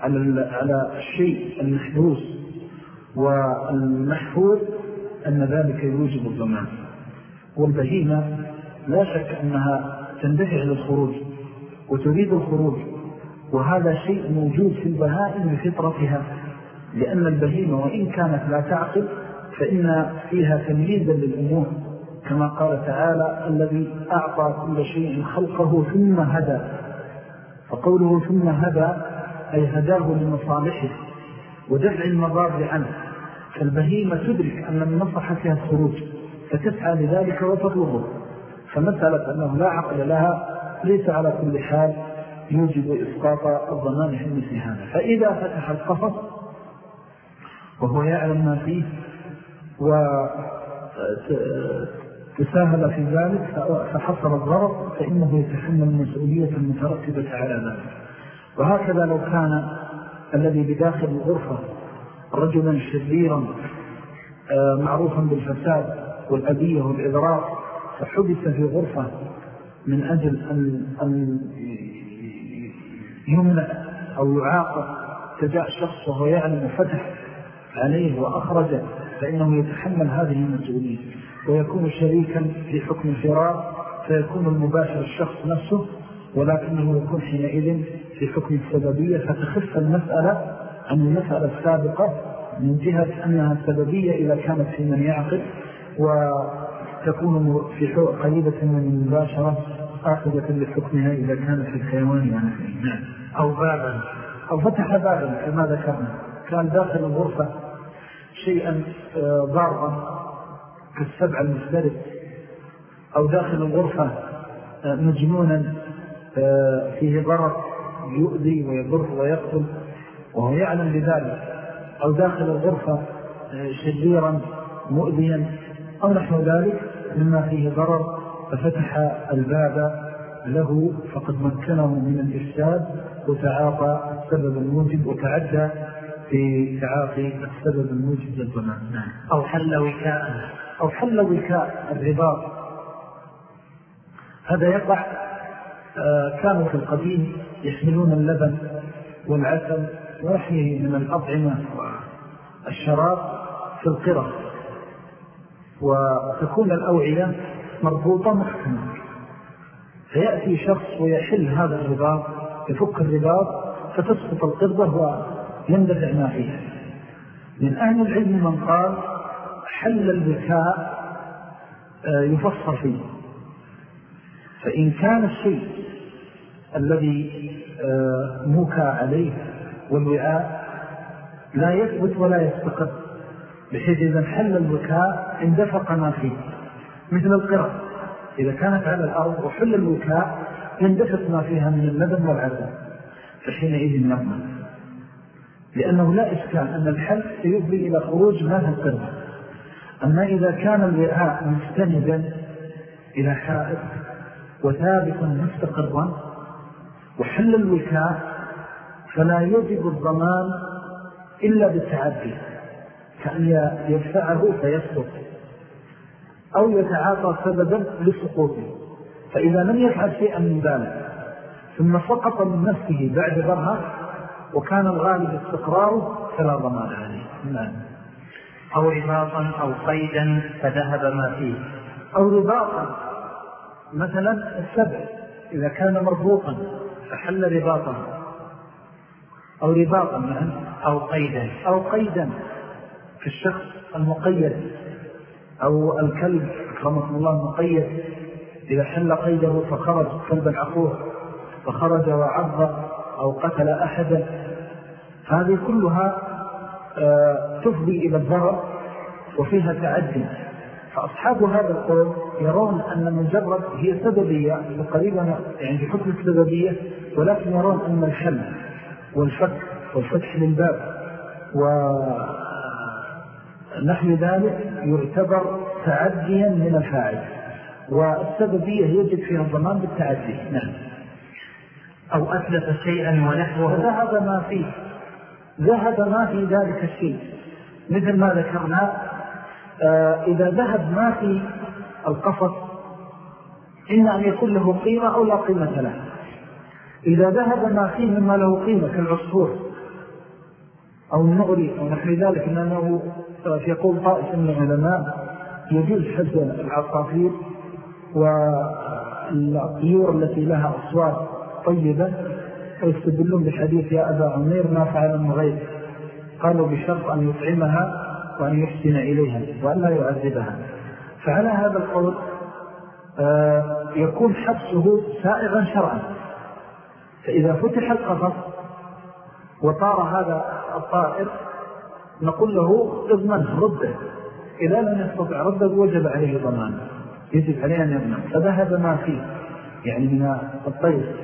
على على الشيء المحبوس والمحفوظ أن ذلك يوجب الضمان. والبهيمة لا شك أنها تندفع للخروج وتريد الخروج وهذا شيء موجود في البهائم بفطرتها لأن البهيمة وإن كانت لا تعقل فإن فيها تمييزا للأمور. كما قال تعالى الذي أعطى كل شيء خلقه ثم هدى. فقوله ثم هدى أي هداه لمصالحه ودفع المضار عنه. فالبهيمة تدرك أن النصح فيها الخروج فتسعى لذلك وتطلبه. فمسألة أنه لا عقل لها ليس على كل حال يوجب إسقاط الضمان في مثل هذا. فإذا فتح القفص وهو يعلم ما فيه وتساهل في ذلك فحصل الضرر فإنه يتحمل المسؤولية المترتبة على ذلك. وهكذا لو كان الذي بداخل الغرفة رجلا شريرا آه، معروفا بالفساد والأذية والإضرار فحبس في غرفة من أجل أن, أن يمنع أو يعاقب تجاء شخص وهو يعلم فتح عليه وأخرجه فإنه يتحمل هذه المسؤولية. ويكون شريكا في حكم الفرار فيكون المباشر الشخص نفسه ولكنه يكون حينئذ في حكم السببية. فتخف المسألة عن المسألة السابقة من جهة أنها سببية إذا كانت في من يعقل وتكون في قريبة من المباشرة آخذة لحكمها إذا كانت في الحيوان يعني. نعم. أو بابا. أو فتح بابا كما ذكرنا. كان داخل الغرفة شيئا آه، ضارا كالسبع المفترس أو داخل الغرفة آه، مجنونا آه، فيه ضرر يؤذي ويضر ويقتل وهو يعلم بذلك. أو داخل الغرفة شريرا مؤذيا. أو نحو ذلك مما فيه ضرر ففتح الباب له فقد مكنه من الإفساد وتعاطى السبب الموجب وتعدى في تعاطي السبب الموجب للضمان. نعم. أو حل وكاء. أو حل وكاء الرباط. هذا يقع آه، كانوا في القديم يحملون اللبن والعسل ونحيه من الأطعمة والشراب في القرى. وتكون الأوعية مربوطة محكمة. فيأتي شخص ويحل هذا الرباط يفك الرباط فتسقط القربة ويندفع ما فيها من أهل العلم من قال حل البكاء آه، يفصل فيه. فإن كان الشيء الذي آه، موكى عليه والوعاء لا يثبت ولا يستقر بحيث إذا حل البكاء اندفق ما فيه. مثل القرى إذا كانت على الأرض وحل الوكاء يندفق ما فيها من اللبن والعسل فحينئذ نضمن. لأنه لا إشكال أن الحل سيفضي إلى خروج ما في القرى. أما إذا كان الوعاء مستندا إلى حائط وثابتا مستقرا وحل الوكاء فلا يجب الضمان إلا بالتعدي كأن يدفعه فيسقط أو يتعاطى سببا لسقوطه فإذا لم يفعل شيئا من ذلك ثم سقط من نفسه بعد ظهر وكان الغالب استقراره فلا ضمان عليه. نعم. أو رباطا أو قيدا فذهب ما فيه. أو رباطا مثلا السبع إذا كان مربوطا فحل رباطا. أو رباطا يعني أو قيدا. أو قيدا في الشخص المقيد. أو الكلب أكرمكم الله مقيد إذا حل قيده فخرج كلب العقوق فخرج وعض أو قتل أحدا. هذه كلها تفضي إلى الضرر وفيها تعدي فأصحاب هذا القول يرون أن مجرد هي سببية وقريبا يعني بحكم السببية ولكن يرون أن الحل والفك والفتح للباب ونحن ذلك يعتبر تعديا من الفاعل. والسببية يجب فيها الضمان بالتعدي نعم. أو أتلف شيئا ونحوه. فذهب ما فيه. ذهب ما في ذلك الشيء. مثل ما ذكرنا آه إذا ذهب ما في القفص إما أن يكون له قيمة أو لا قيمة له. إذا ذهب ما فيه مما له قيمة كالعصفور أو النغري أو نحن ذلك لأنه يقول طائف من العلماء يجوز حزن العصافير والطيور التي لها أصوات طيبة. ويستدلون بحديث يا أبا عمير ما فعل المغير قالوا بشرط أن يطعمها وأن يحسن إليها وأن لا يعذبها. فعلى هذا القول آه، يكون حبسه سائغا شرعا. فإذا فتح القفص وطار هذا الطائر نقول له اضمن رده. إذا لم يستطع رده وجب عليه ضمان. يجب عليه أن يضمن. فذهب ما فيه يعني من الطير.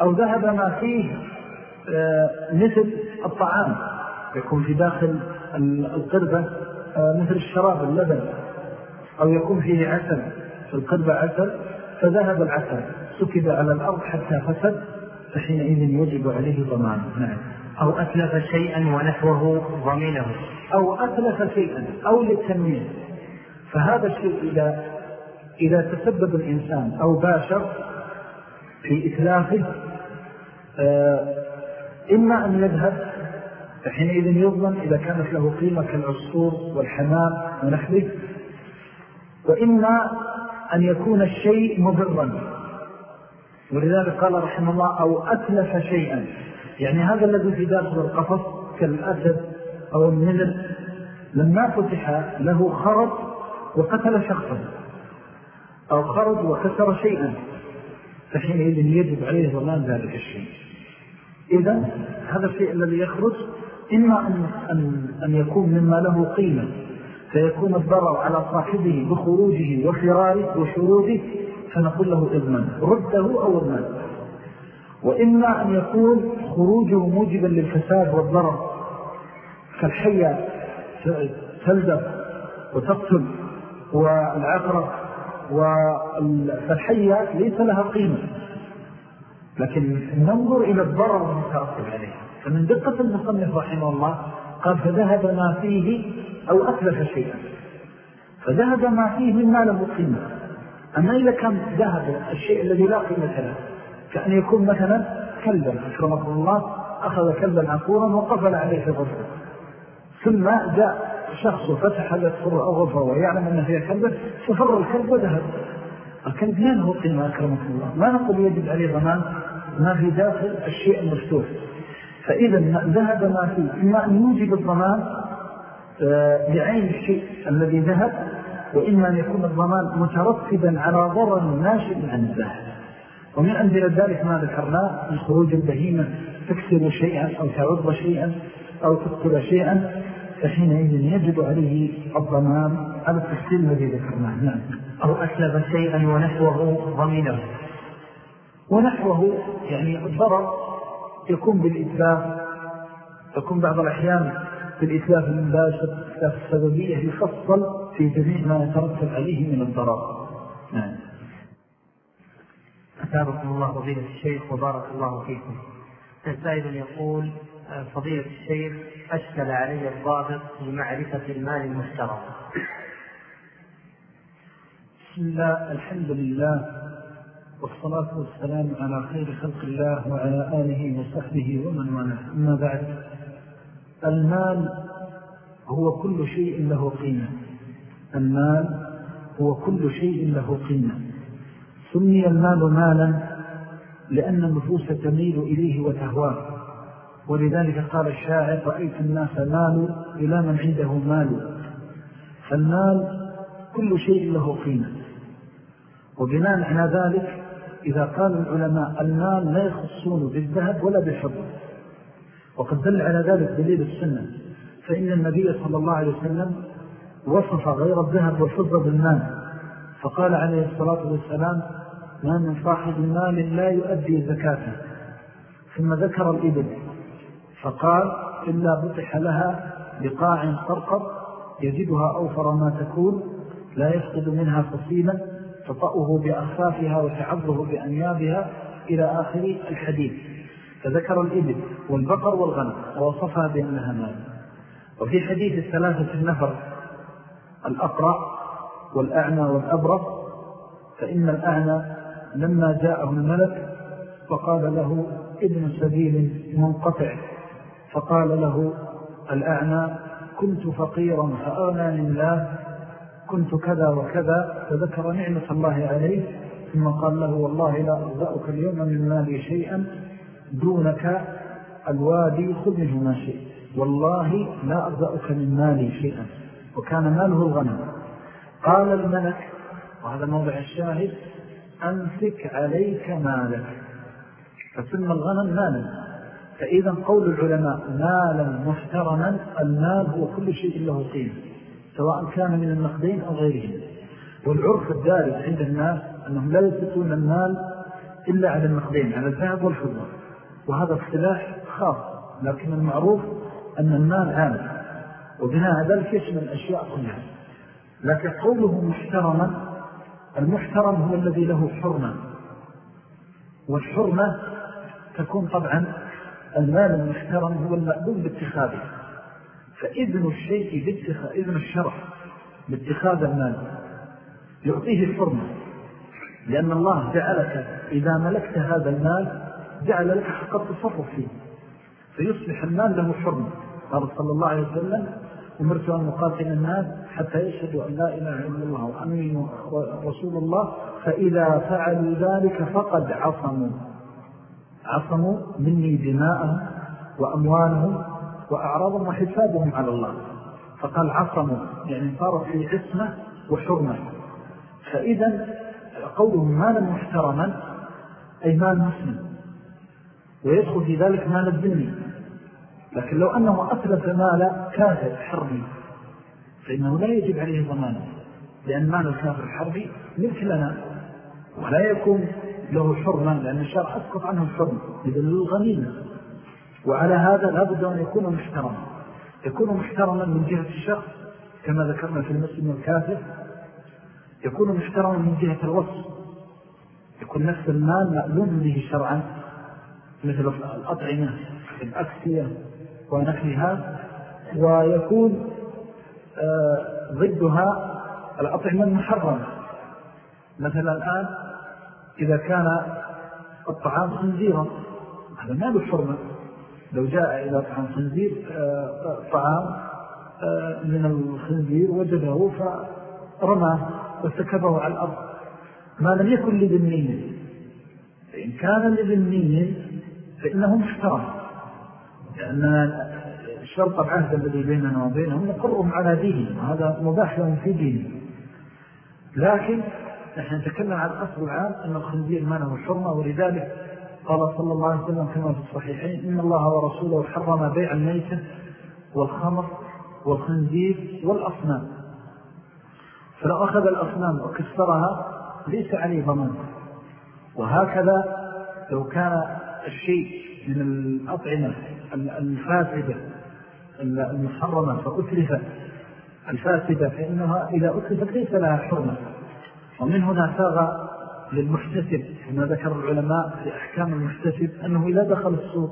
أو ذهب ما فيه آه، مثل الطعام يكون في داخل القربة آه، مثل الشراب اللبن أو يكون فيه عسل في القربة عسل فذهب العسل سكب على الأرض حتى فسد فحينئذ يجب عليه ضمان نعم. أو أتلف شيئا ونحوه ضمينه. أو أتلف شيئا أو للتنمية فهذا الشيء إذا, إذا تسبب الإنسان أو باشر في إتلافه آه، إما أن يذهب فحينئذ يضمن إذا كانت له قيمة كالعصفور والحمام ونحله وإما أن يكون الشيء مضرا. ولذلك قال رحمه الله أو أتلف شيئا. يعني هذا الذي في داخل القفص كالأسد أو النمر لما فتح له خرج وقتل شخصا أو خرج وكسر شيئا. فحينئذ يجب عليه ضمان ذلك الشيء. إذا هذا الشيء الذي يخرج إما أن, أن, أن يكون مما له قيمة فيكون الضرر على صاحبه بخروجه وفراره وشروده فنقول له إذمن رده أو إذمن وإما أن يكون خروجه موجبا للفساد والضرر كالحية تلدف وتقتل والعقرة فالحية ليس لها قيمة. لكن ننظر إلى الضرر المترتب عليه. فمن دقة المصنف رحمه الله قال فذهب ما فيه أو أتلف شيئا. فذهب ما فيه مما له قيمة. أما إذا كان ذهب الشيء الذي لا قيمة له كأن يكون مثلا كلبا أكرمكم الله أخذ كلبا عقورا وقفل عليه في غرفة ثم جاء شخص فتح غرفة ويعلم أنه فيها كلبا ففر الكلب وذهب الكلب ما له قيمة أكرمكم الله؟ ما نقول يجب عليه ضمان؟ ما في داخل الشيء المفتوح. فإذا ذهب ما فيه إما أن يوجب الضمان آه، بعين الشيء الذي ذهب وإما أن يكون الضمان مترتبا على ضرر ناشئ عن الذهب. ومن أنزل ذلك ما ذكرناه من خروج البهيمة تكسر شيئا أو تعض شيئا أو تقتل شيئا. فحينئذ يجب عليه الضمان على التفصيل الذي ذكرناه. نعم. أو أسلب شيئا ونحوه ضمينه. ونحوه يعني الضرر يكون بالإتلاف يكون بعض الأحيان بالإتلاف المباشر الإتلاف السببية يفصل في جميع ما يترتب عليه من الضرر. نعم. أتابكم الله فضيلة الشيخ وبارك الله فيكم. السائل يقول فضيلة الشيخ أشكل علي الضابط لمعرفة المال المشترى. بسم الله الحمد لله والصلاة والسلام على خير خلق الله وعلى آله وصحبه ومن والاه. أما بعد المال هو كل شيء له قيمة. المال هو كل شيء له قيمة. سمي المال مالا لأن النفوس تميل إليه وتهواه. ولذلك قال الشاعر رأيت الناس مالوا إلى من عنده مال. فالمال كل شيء له قيمة. وبناء على ذلك إذا قال العلماء المال لا يخصون بالذهب ولا بالفضل وقد دل على ذلك دليل السنة. فإن النبي صلى الله عليه وسلم وصف غير الذهب والفضة بالمال. فقال عليه الصلاة والسلام ما من صاحب مال لا يؤدي زكاته. ثم ذكر الإبل. فقال إلا بطح لها بقاع قرقر يجدها أوفر ما تكون لا يفقد منها فصيلا تطأه بأخفافها وتعضه بأنيابها إلى آخر الحديث. فذكر الإبل والبقر والغنم ووصفها بأنها مال. وفي حديث الثلاثة النفر الأقرع والأعنى والأبرص فإن الأعنى لما جاءه الملك فقال له ابن سبيل منقطع. فقال له الأعنى كنت فقيرا فأغنى الله كنت كذا وكذا فذكر نعمة الله عليه ثم قال له والله لا أرضأك اليوم من مالي شيئا دونك الوادي خذ منه ما شيء والله لا أرضأك من مالي شيئا. وكان ماله الغنم. قال الملك وهذا موضع الشاهد أمسك عليك مالك. فسمى الغنم مالا. فإذا قول العلماء مالا محترما المال هو كل شيء له قيمة سواء كان من النقدين أو غيرهم. والعرف الدارج عند الناس أنهم لا يثبتون المال إلا على النقدين على الذهب والفضة. وهذا اختلاف خاص لكن المعروف أن المال عام. وبناء ذلك يشمل الأشياء كلها. لكن قوله محترما المحترم هو الذي له حرمة. والحرمة تكون طبعا المال المحترم هو المأذون باتخاذه. فإذن الشيء باتخاذ إذن الشرع باتخاذ المال. يعطيه الحرمة. لأن الله جعلك إذا ملكت هذا المال جعل لك حق التصرف فيه. فيصبح المال له حرمة. قال صلى الله عليه وسلم أمرت أن أقاتل الناس حتى يشهدوا أن لا إله إلا الله وأني رسول الله فإذا فعلوا ذلك فقد عصموا. عصموا مني دماءهم وأموالهم وأعراضهم وحسابهم على الله. فقال عصموا يعني صارت في عصمة وحرمة. فإذا قولهم مالا محترما أي مال مسلم ويدخل في ذلك مال الذني لكن لو أنه أثلث مال كافر حربي فإنه لا يجب عليه ضمانة لأن مال الكافر الحربي ملك لنا ولا يكون له حرما لأن الشرع أسقط عنه الحرم إذن الغنيمة وعلى هذا لابد أن يكون محترما. يكون محترما من جهة الشخص كما ذكرنا في المسلم الكافر. يكون محترما من جهة الوصف. يكون نفس المال مألوم به شرعا مثل الأطعمة الأكسية ونحلها ويكون آه، ضدها الأطعمة المحرمة. مثلا الآن إذا كان الطعام خنزيرا هذا ما له حرمة لو جاء إلى طعام خنزير آه، طعام آه، من الخنزير وجده فرماه وسكبه على الأرض. ما لم يكن لذنين فإن كان لذنين فإنه محترم. لأن الشرط العهد الذي بيننا وبينهم نقرهم على دينهم وهذا مباح لهم في دينهم. لكن نحن نتكلم عن الأصل العام أن الخنزير ما له حرمة ولذلك قال صلى الله عليه وسلم كما في الصحيحين إن الله ورسوله حرم بيع الميتة والخمر والخنزير والأصنام. فلو أخذ الأصنام وكسرها ليس عليه ضمان. وهكذا لو كان الشيء من الأطعمة الفاسدة المحرمة فأتلفت الفاسدة فإنها إذا أتلفت ليس لها حرمة. ومن هنا ساغ للمحتسب كما ذكر العلماء في أحكام المحتسب أنه إذا دخل السوق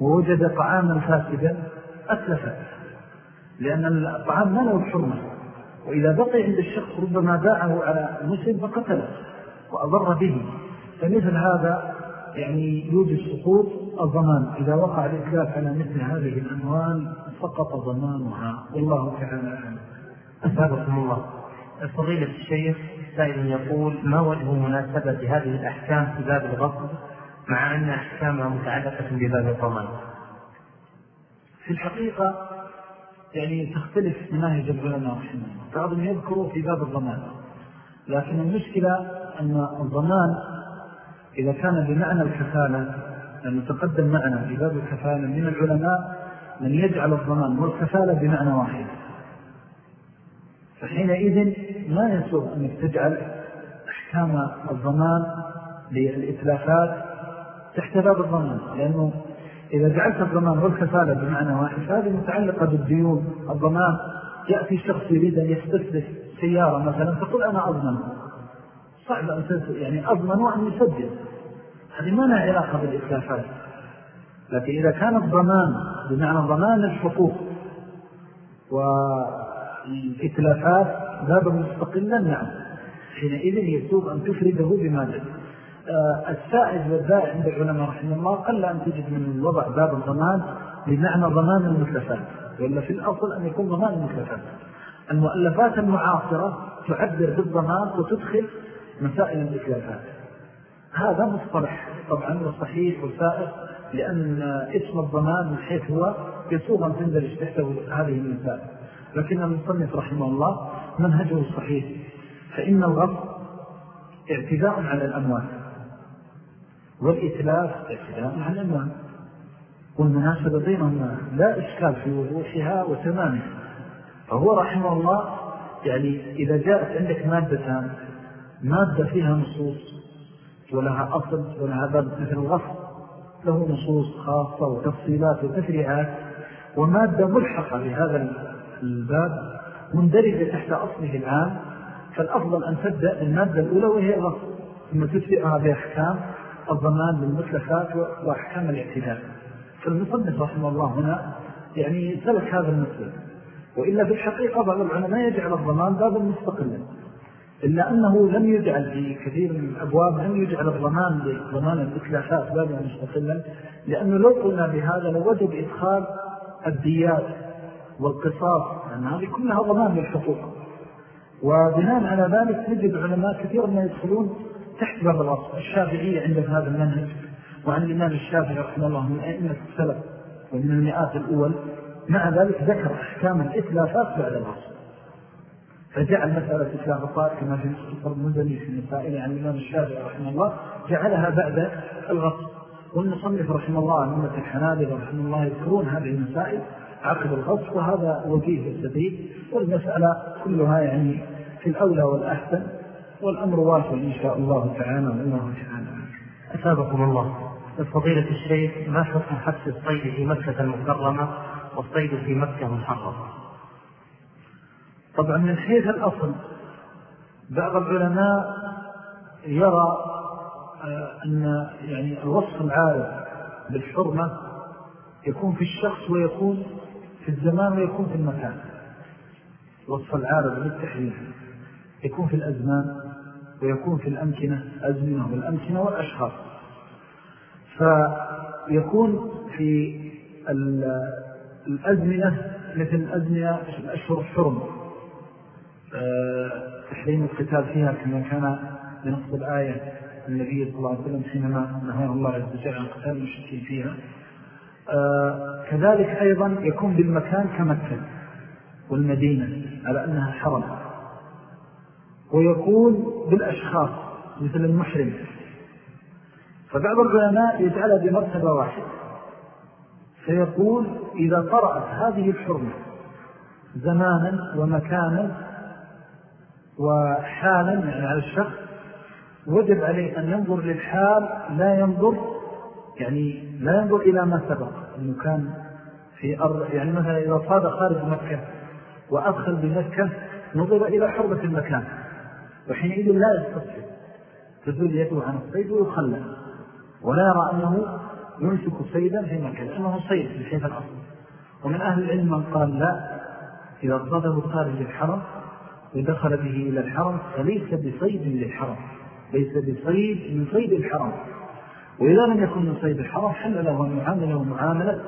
ووجد طعاما فاسدا أتلفت لأن الطعام ما له حرمة. وإذا بقي عند الشخص ربما باعه على المسلم فقتله وأضر به. فمثل هذا يعني يوجد سقوط الضمان. إذا وقع الإتلاف على مثل هذه الأموال سقط ضمانها. والله تعالى أسابقكم الله. فضيلة الشيخ سائل يقول ما وجه مناسبة هذه الأحكام في باب الغصب مع أن أحكامها متعلقة بباب الضمان في الحقيقة يعني تختلف مناهج العلماء رحمه بعضهم يذكروا في باب الضمان. لكن المشكلة أن الضمان إذا كان بمعنى الكفالة لأنه تقدم معنا في باب الكفالة من العلماء من يجعل الضمان والكفالة بمعنى واحد. فحينئذ ما يسوغ أنك تجعل أحكام الضمان للإتلافات تحت باب الضمان لأنه إذا جعلت الضمان والكفالة بمعنى واحد فهذه متعلقة بالديون الضمان يأتي شخص يريد أن يستثبت سيارة مثلا تقول أنا أضمن. صعب أن يعني أضمن وأن يسجل. هذه ما لها علاقة بالإتلافات. لكن إذا كان الضمان بمعنى ضمان الحقوق والإتلافات بابا مستقلا نعم. حينئذ يسوق أن تفرده بماذا آه، السائد والبائع عند العلماء رحمه الله قل أن تجد من وضع باب الضمان بمعنى ضمان المتلفات وإلا في الأصل أن يكون ضمان المتلفات المؤلفات المعاصرة تعبر بالضمان وتدخل مسائل الإتلافات. هذا مصطلح طبعا وصحيح وسائر لأن اسم الضمان من حيث هو يسوغ أن تندرج تحته هذه المسائل. لكن المصنف رحمه الله منهجه صحيح. فإن الغض اعتداء على الأموال والإتلاف اعتداء على الأموال والمناسبة بينهما لا إشكال في وضوحها وتمامها. فهو رحمه الله يعني إذا جاءت عندك مادتان مادة فيها نصوص ولها أصل ولها باب مثل الغصب له نصوص خاصة وتفصيلات وتفريعات ومادة ملحقة بهذا الباب مندرجة تحت أصله العام فالأفضل أن تبدأ بالمادة الأولى وهي الغصب ثم تتبعها بأحكام الضمان للمتلفات وأحكام الاعتداء فالمصنف رحمه الله هنا يعني سلك هذا المسلم وإلا في الحقيقة بعض العلماء يجعل الضمان بابا مستقلا. إلا أنه لم يجعل في كثير من الأبواب لم يجعل الضمان لضمان الإتلافات بابا مستقلا لأنه لو قلنا بهذا لوجد إدخال الديات والقصاص لأن هذه كلها ضمان للحقوق. وبناء على ذلك نجد علماء كثير ما يدخلون تحت باب الوصف الشافعية عندهم هذا المنهج وعن الإمام الشافعي رحمه الله من أئمة السلف ومن المئات الأول. مع ذلك ذكر أحكام الإتلافات بعد الوصف. فجعل مسألة الطائر كما في نسخة المدني في المسائل عن الإمام الشافعي رحمه الله جعلها بعد الغصب والمصنف رحمه الله أمة الحنابل رحمه الله يذكرون هذه المسائل. عقد الغصب وهذا وجيه السبيل والمسألة كلها يعني في الأولى والأحسن والأمر واسع إن شاء الله تعالى والله تعالى أسابكم الله. فضيلة الشيخ ما حكم حبس الصيد في مكة المكرمة والصيد في مكة محرمة طبعا من حيث الأصل بعض العلماء يرى آه، أن يعني الوصف العارض بالحرمة يكون في الشخص ويكون في الزمان ويكون في المكان. الوصف العارض بالتحريم يكون في الأزمان ويكون في الأمكنة. أزمنة والأمكنة والأشخاص. فيكون في الأزمنة مثل الأزمنة الأشهر الحرم. آه، تحريم القتال فيها كما كان بنص الآية. النبي صلى الله عليه وسلم حينما نهار الله عز وجل عن قتال المشركين فيها. كذلك أيضا يكون بالمكان كمكة والمدينة على أنها حرم. ويكون بالأشخاص مثل المحرم. فبعض العلماء يجعلها بمرتبة واحدة. فيقول إذا طرأت هذه الحرمة زمانا ومكانا وحالا يعني على الشخص وجب عليه أن ينظر للحال لا ينظر يعني لا ينظر إلى ما سبق أنه كان في أرض يعني مثلا إذا صاد خارج مكة وأدخل بمكة نظر إلى حرمة المكان. وحينئذ لا يستطيع. تزول يده عن الصيد ويخلى ولا يرى أنه يمسك صيدا في مكة لأنه صيد بحيث الأصل. ومن أهل العلم من قال لا إذا صاده خارج الحرم ودخل به إلى الحرم فليس بصيد للحرم ليس بصيد من صيد الحرم. وإذا لم يكن من صيد الحرم حل له معاملة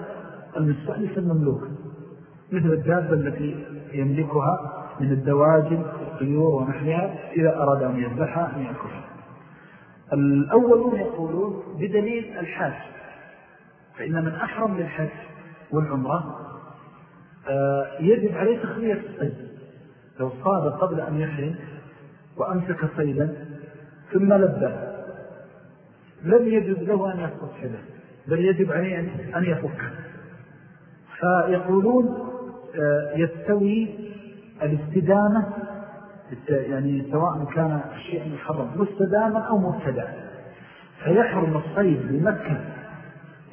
المستأنس المملوك. مثل الدابة التي يملكها من الدواجن والطيور ونحلها إذا أراد أن يذبحها أن يأكلها. الأولون يقولون بدليل الحاج فإن من أحرم للحج والعمرة آه، يجب عليه تخلية الصيد. لو صاد قبل أن يحرم وأمسك صيدا ثم لبى لم يجب له أن حده بل يجب عليه أن يفك. فيقولون آه، يستوي الاستدامة يعني سواء كان الشيء محرم مستداما أو مبتدع فيحرم الصيد بمكة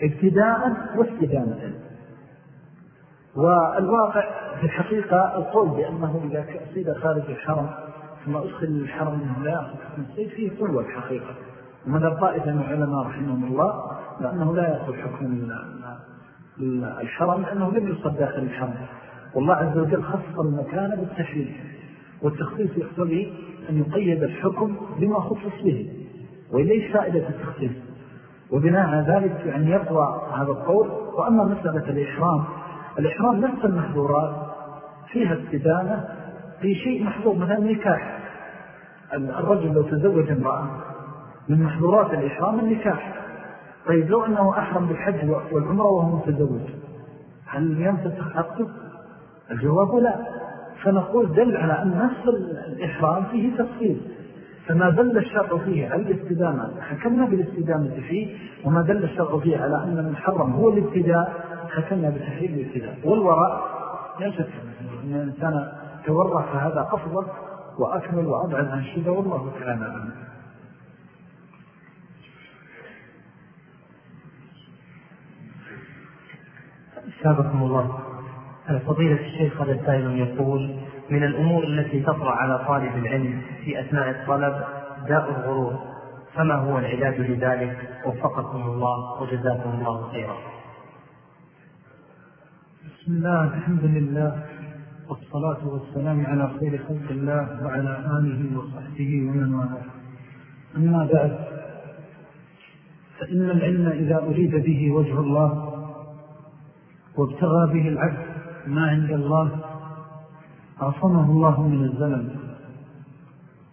ابتداء واستدامة. والواقع في الحقيقة القول بأنه إذا صيد خارج الحرم ثم أدخل الحرم لا يأخذ حكم الصيد فيه قوة الحقيقة. ومن الطائفة من العلماء رحمهم الله لأنه لا يأخذ حكم الحرم لأنه لم يصد داخل الحرم. والله عز وجل خص المكان بالتحريم والتخصيص يقتضي أن يقيد الحكم بما خصص به وليس فائدة التخصيص. وبناء على ذلك يعني يقوى هذا القول. وأما مسألة الإحرام الإحرام نفس المحظورات فيها استدامة في شيء محظور مثلا نكاح. الرجل لو تزوج امرأة من محظورات الإحرام النكاح. طيب لو أنه أحرم بالحج والعمرة وهو متزوج هل ينفتح عقده؟ الجواب لا. فنقول دل على أن نفس الإحرام فيه تفصيل. فما دل الشرع فيه على الاستدامة حكمنا بالاستدامة فيه وما دل الشرع فيه على أن المحرم هو الابتداء حكمنا بتحريم الابتداء. والوراء لا شك أن الإنسان تورع فهذا أفضل وأكمل وأبعد عن الشدة والله تعالى عنه سابقكم الله. فضيلة الشيخ هذا سائل يقول من الأمور التي تطرأ على طالب العلم في أثناء الطلب داء الغرور فما هو العلاج لذلك؟ وفقكم الله وجزاكم الله خيرا. بسم الله الحمد لله والصلاة والسلام على خير خلق الله وعلى آله وصحبه ومن والاه. أما بعد فإن العلم إذا أريد به وجه الله وابتغى به العبد ما عند الله عصمه الله من الزلل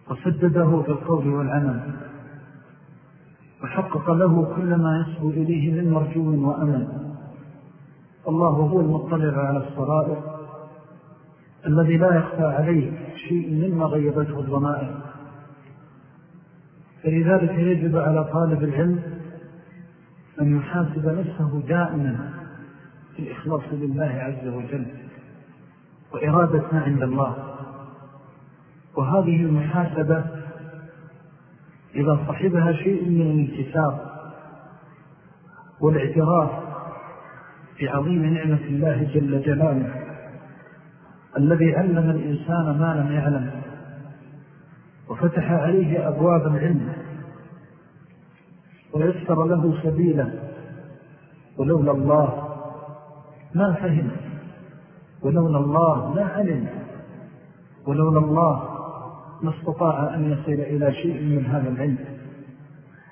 وسدده بالقول والعمل وحقق له كل ما يسبو إليه من مرجو وأمل. الله هو المطلع على الصرائر الذي لا يخفى عليه شيء مما غيبته الضمائر فلذلك يجب على طالب العلم أن يحاسب نفسه دائما الإخلاص لله عز وجل وإرادة ما عند الله. وهذه المحاسبة إذا صحبها شيء من الانكسار والاعتراف بعظيم نعمة الله جل جلاله الذي علم الإنسان ما لم يعلم وفتح عليه أبواب العلم ويسر له سبيله ولولا الله ما فهم. ولولا الله لا علم. ولولا الله ما استطاع أن يصل إلى شيء من هذا العلم.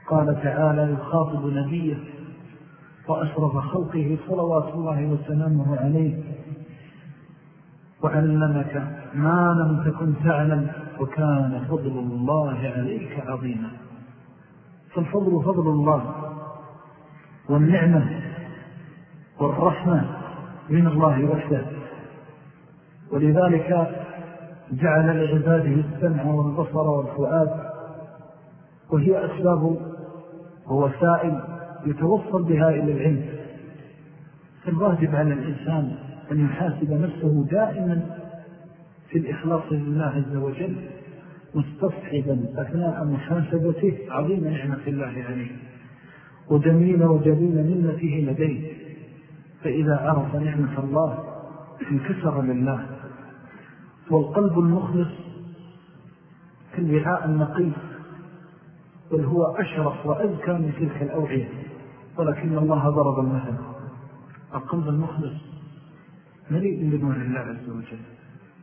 قال تعالى يخاطب نبيه وأشرف خلقه صلوات الله وسلامه عليه. وعلمك ما لم تكن تعلم وكان فضل الله عليك عظيما. فالفضل فضل الله والنعمة والرحمة من الله وحده. ولذلك جعل لعباده السمع والبصر والفؤاد وهي أسباب ووسائل يتوصل بها إلى العلم. فالواجب على الإنسان أن يحاسب نفسه دائما في الإخلاص لله عز وجل مستصحبا أثناء محاسبته عظيم نعمة الله عليه. وجميل وجليل منته لديه. فإذا عرف نعمة الله انكسر لله. والقلب المخلص كالوعاء النقي بل هو أشرف وأذكى من تلك الأوعية. ولكن الله ضرب المثل. القلب المخلص مليء بنور الله عز وجل.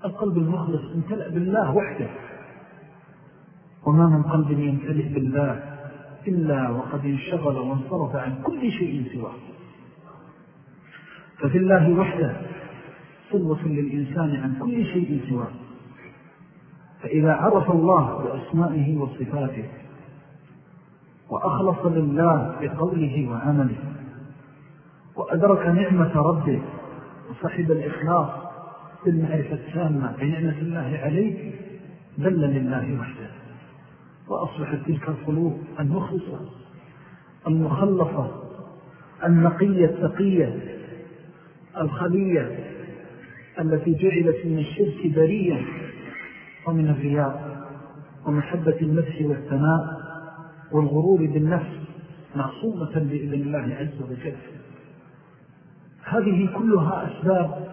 القلب المخلص امتلأ بالله وحده. وما من قلب يمتلئ بالله إلا وقد انشغل وانصرف عن كل شيء سواه. ففي الله وحده صلوة للإنسان عن كل شيء سواه. فإذا عرف الله بأسمائه وصفاته وأخلص لله بقوله وعمله وأدرك نعمة ربه وصحب الإخلاص بالمعرفة التامة بنعمة الله عليه ذل لله وحده. وأصبحت تلك القلوب المخلصة المخلصة النقية التقية الخلية التي جعلت من الشرك برية ومن الرياء ومحبة النفس والثناء والغرور بالنفس معصومة بإذن الله عز وجل. هذه كلها أسباب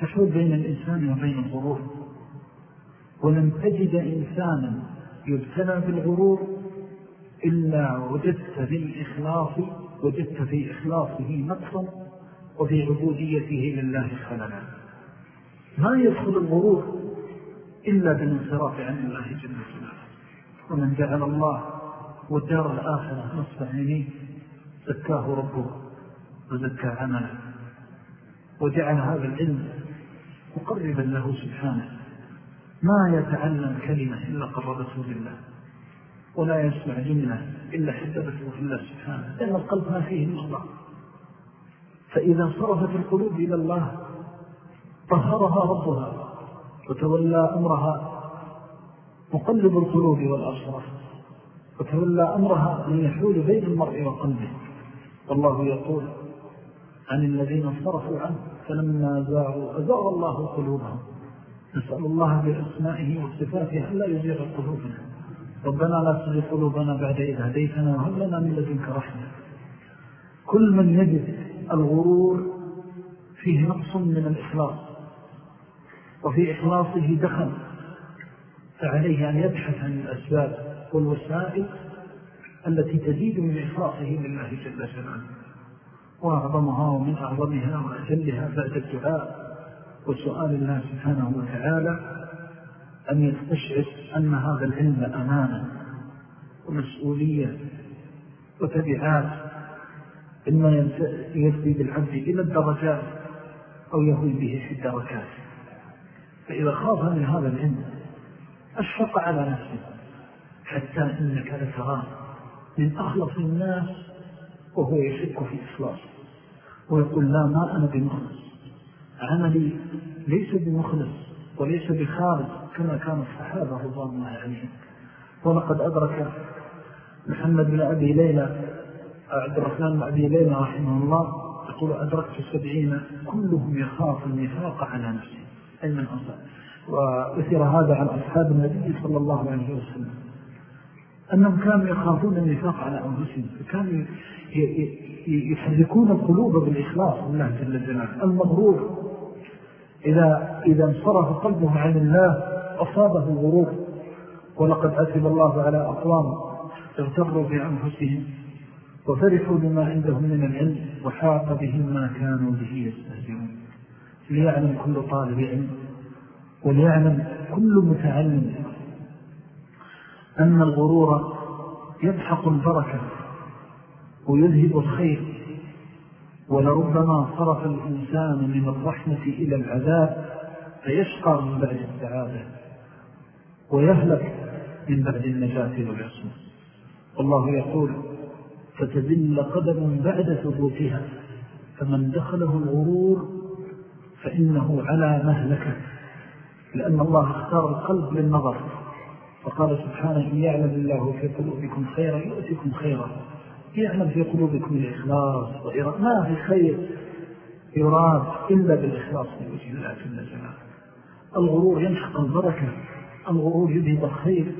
تحول بين الإنسان وبين الغرور. ولن تجد إنسانا يبتلى بالغرور إلا وجدت في الإخلاص وجدت في إخلاصه نقصا وفي عبوديته لله خللا ما يدخل الغرور إلا بالانصراف عن الله جل وعلا. ومن جعل الله والدار الآخرة نصف عينيه زكاه ربه وزكى عمله. وجعل هذا العلم مقربا له سبحانه. ما يتعلم كلمة إلا قربته لله. ولا يسمع جملة إلا حدبته في الله سبحانه. لأن القلب ما فيه من الله فإذا صرفت القلوب إلى الله طهرها ربها وتولى أمرها مقلب القلوب والأبصار وتولى أمرها من يحول بين المرء وقلبه. والله يقول عن الذين صرفوا عنه فلما زاروا أزار الله قلوبهم. نسأل الله بأسمائه وصفاته ألا يزيغ قلوبنا. ربنا لا تزيغ قلوبنا بعد إذ هديتنا وهب لنا من لدنك رحمة. كل من يجد الغرور فيه نقص من الإخلاص وفي إخلاصه دخل فعليه أن يبحث عن الأسباب والوسائل التي تزيد من إخلاصه لله جل جلاله. وأعظمها ومن أعظمها وأجلها بعد الدعاء وسؤال الله سبحانه وتعالى أن يستشعر أن هذا العلم أمانة ومسؤولية وتبعات إما يفضي بالعبد إلى الدرجات أو يهوي به في الدركات فإذا خاف من هذا العلم أشفق على نفسه حتى إنك لتراه من أخلص الناس وهو يشك في إخلاص. ويقول لا ما أنا بمخلص. عملي ليس بمخلص وليس بخالص كما كان الصحابة رضوان الله عليهم. ولقد أدرك محمد بن أبي ليلى عبد الرحمن أبي ليلى رحمه الله يقول أدركت السبعين كلهم يخاف النفاق على نفسه أي من أصاب وأثر هذا عن أصحاب النبي صلى الله عليه وسلم. أنهم كانوا يخافون النفاق على أنفسهم كانوا يحركون القلوب بالإخلاص الله جل جلاله. المغرور إذا, إذا انصرف قلبه عن الله أصابه الغرور ولقد أتب الله على أقوام اغتروا بأنفسهم. وفرحوا بما عندهم من العلم وحاق بهم ما كانوا به يستهزئون. ليعلم كل طالب علم وليعلم كل متعلم أن الغرور يمحق البركة ويذهب الخير ولربما صرف الإنسان من الرحمة إلى العذاب فيشقى من بعد السعادة ويهلك من بعد النجاة والعصمة. والله يقول فتذل قدم بعد ثبوتها. فمن دخله الغرور فإنه على مهلكة لأن الله اختار القلب للنظر. فقال سبحانه إن يعلم الله في قلوبكم خيرا يؤتكم خيرا. يعلم في قلوبكم الإخلاص وإراد ما في خير يراد إلا بالإخلاص من وجه الله في النجمة الغرور ينحق البركة الغرور يذهب الخير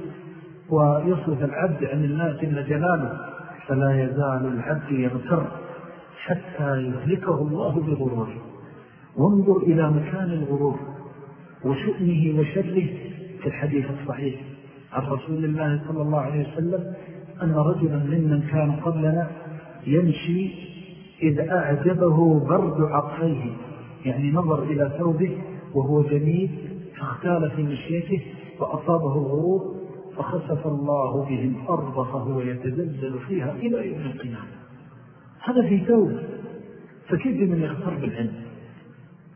ويصرف العبد عن الله جل جلاله. فلا يزال العبد يغتر حتى يهلكه الله بغروره وانظر إلى مكان الغرور وشؤنه وشره في الحديث الصحيح عن رسول الله صلى الله عليه وسلم أن رجلا ممن كان قبلنا يمشي إذ أعجبه برد عطفيه يعني نظر إلى ثوبه وهو جميل فاختال في مشيته فأصابه الغرور فخسف الله به الأرض فهو يتزلزل فيها إلى يوم القيامة. هذا في ثوب. فكيف من يختار بالعلم؟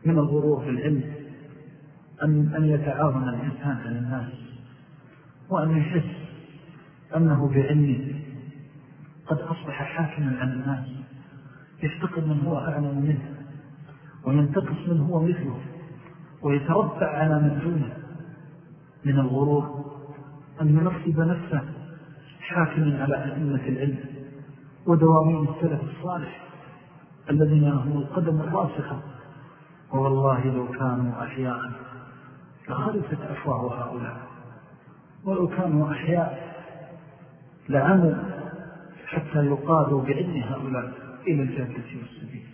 من الغرور العلم؟ أن, أن يتعاون الإنسان عن الناس. وأن يحس أنه بعلمه. قد أصبح حاكما عن الناس. يفتقد من هو أعلم منه. وينتقص من هو مثله. ويتربع على من دونه من الغرور أن ينصب نفسه حاكم على أئمة العلم ودوامين السلف الصالح الذين لهم القدم الراسخة. والله لو كانوا أحياء لخلفت أفواه هؤلاء. ولو كانوا أحياء لعموا حتى يقادوا بعلم هؤلاء إلى الجادة والسبيل.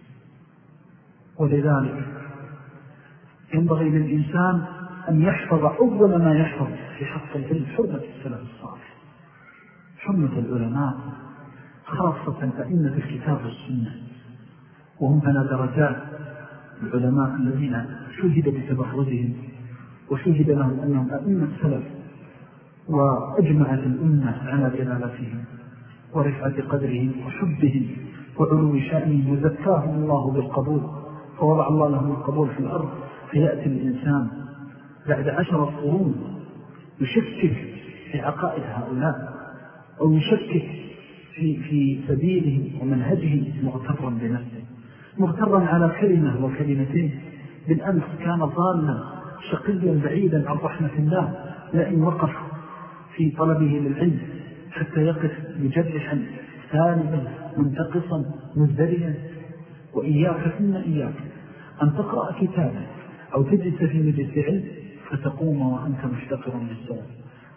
ولذلك ينبغي للإنسان أن يحفظ أول ما يحفظ في حق العلم حرمة السلام الصالح. حرمة العلماء خاصة أئمة الكتاب والسنة. وهم على درجات العلماء الذين شهد بتبخرجهم وشهد لهم أنهم أئمة السلف وأجمعت الأمة على جلالتهم ورفعة قدرهم وحبهم وعلو شأنهم. وزكاهم الله بالقبول فوضع الله لهم القبول في الأرض فيأتي الإنسان بعد عشر قرون يشكك في عقائد هؤلاء أو يشكك في, في سبيلهم ومنهجهم مغترا بنفسه. مغترا على كلمة وكلمتين. بالأمس كان ضالا شقيا بعيدا عن رحمة الله لأن وقف في طلبه للعلم حتى يقف مجرحا ثالبا منتقصا مزدريا. وإياك ثم إياك أن تقرأ كتابا أو تجلس في مجلس علم فتقوم وأنت مشتقر للسلام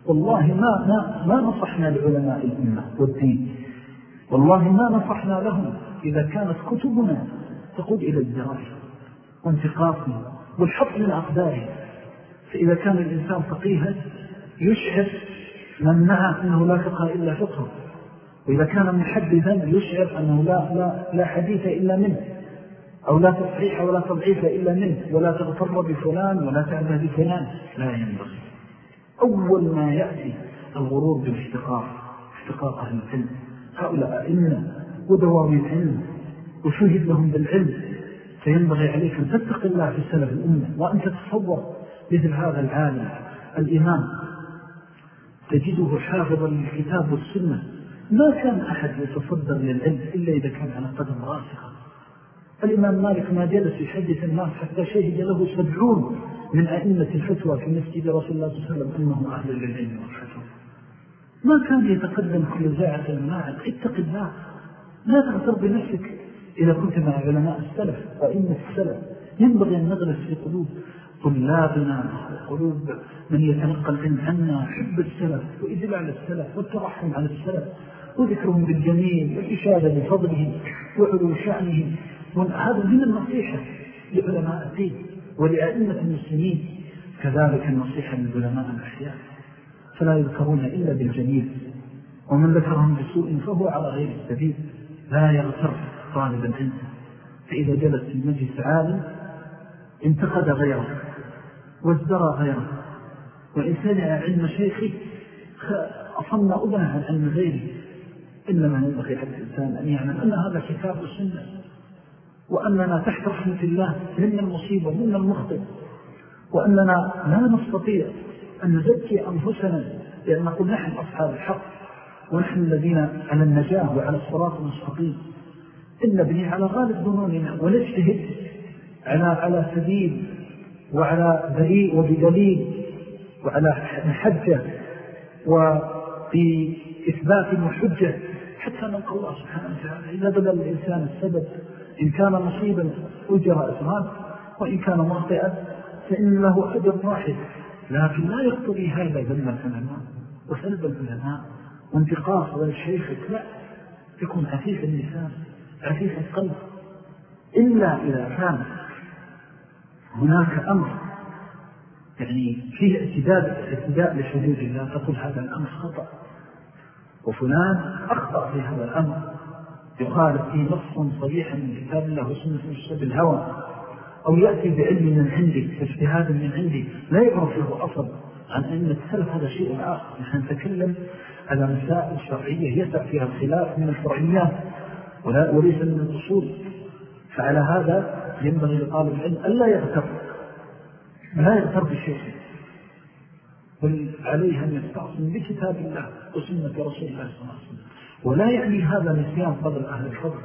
والله ما, ما, ما نصحنا لعلماء الأمة والدين. والله ما نصحنا لهم. إذا كانت كتبنا تقود إلى الدراسة وانتقاصهم والحق من أقداره فإذا كان الإنسان فقيها يشعر من معه أنه لا فقه إلا فقه. وإذا كان محدثا يشعر أنه لا, لا, لا حديث إلا منه. أو لا تصحيح ولا تضعيف إلا منه ولا تغتر بفلان ولا تعبه بفلان. لا ينبغي. أول ما يأتي الغرور بالاحتقار احتقار أهل العلم. هؤلاء أئمة ودوام العلم وشهد لهم بالعلم. فينبغي عليك أن تتق الله في سلف الأمة وأن تتصور مثل هذا العالم. الإمام تجده حافظا للكتاب والسنة. ما كان أحد يتصدر للعلم إلا إذا كان على قدم راسخة. الإمام مالك ما جلس يحدث الناس حتى شهد له سبعون من أئمة الفتوى في مسجد رسول الله صلى الله عليه وسلم أنه أهل للعلم والفتوى ما كان يتقدم كل زاعة الماعد اتق الله. لا تغتر بنفسك. إذا كنت مع علماء السلف وإن السلف ينبغي أن نغرس في قلوب طلابنا وقلوب من يتنقل العلم عنا حب السلف وإذلال السلف والترحم على السلف وذكرهم بالجميل والإشادة بفضلهم وعلو شأنهم هذا من النصيحة لعلماء الدين ولأئمة المسلمين. كذلك النصيحة للعلماء الأحياء. فلا يذكرون إلا بالجميل. ومن ذكرهم بسوء فهو على غير السبيل. لا يغتر طالب العلم فإذا جلس في مجلس عالم انتقد غيره وازدرى غيره. وإن سمع علم شيخه أصنع أذنه عن علم غيره. إنما ينبغي على الإنسان أن يعلم أن هذا كتاب السنة. وأننا تحت رحمة الله من المصيبة ومن المخطئ وأننا لا نستطيع أن نزكي أنفسنا لأن نقول نحن أصحاب الحق ونحن الذين على النجاة وعلى الصراط المستقيم. إن نبني على غالب ظنوننا ونجتهد على على سبيل وعلى دليل وبدليل وعلى حجة وفي إثبات وحجة حتى نلقى الله سبحانه وتعالى إذا بلل الإنسان السبب إن كان مصيبا أجر أسراد وإن كان مخطئا فإن له أجر واحد. لكن لا يقتضي هذا ذنب العلماء وسلب العلماء وانتقاص والشيخ لا. يكون عفيف اللسان عفيف القلب. إلا إذا كان هناك أمر يعني فيه اعتداد اعتداء لحدود الله تقول هذا الأمر خطأ. وفلان أخطأ في هذا الأمر. يخالف فيه نص صريحا من كتاب الله وسنة مشتب الهوى أو يأتي بعلم من عندي اجتهاد من عندي لا يعرف له أصل عن أن السلف هذا شيء آخر. نحن نتكلم على مسائل شرعية يسع فيها الخلاف من الفرعيات وليس من الأصول. فعلى هذا ينبغي لطالب العلم ألا يغتر. لا يغتر بشيء. بل عليه أن يستعصم بكتاب الله وسنة رسول الله صلى الله عليه وسلم. ولا يعني هذا نسيان فضل أهل الفضل.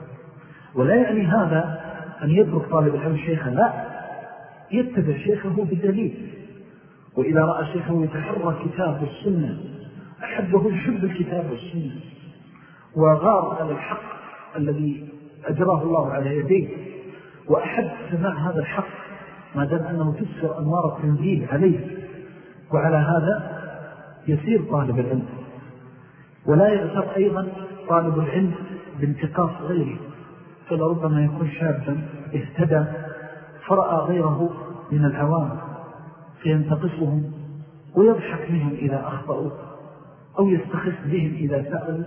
ولا يعني هذا أن يترك طالب العلم شيخا لا. يتبع شيخه بدليل. وإذا رأى شيخه يتحرى كتاب والسنة أحبه يحب الكتاب والسنة. وغار على الحق الذي أجراه الله على يديه. وأحب سماع هذا الحق ما دام أنه تسر أنوار التنزيل عليه. وعلى هذا يسير طالب العلم. ولا يغتر أيضا طالب العلم بانتقاص غيره فلربما يكون شابا اهتدى فرأى غيره من العوام فينتقصهم ويضحك منهم إذا أخطأوا أو يستخف بهم إذا سألوا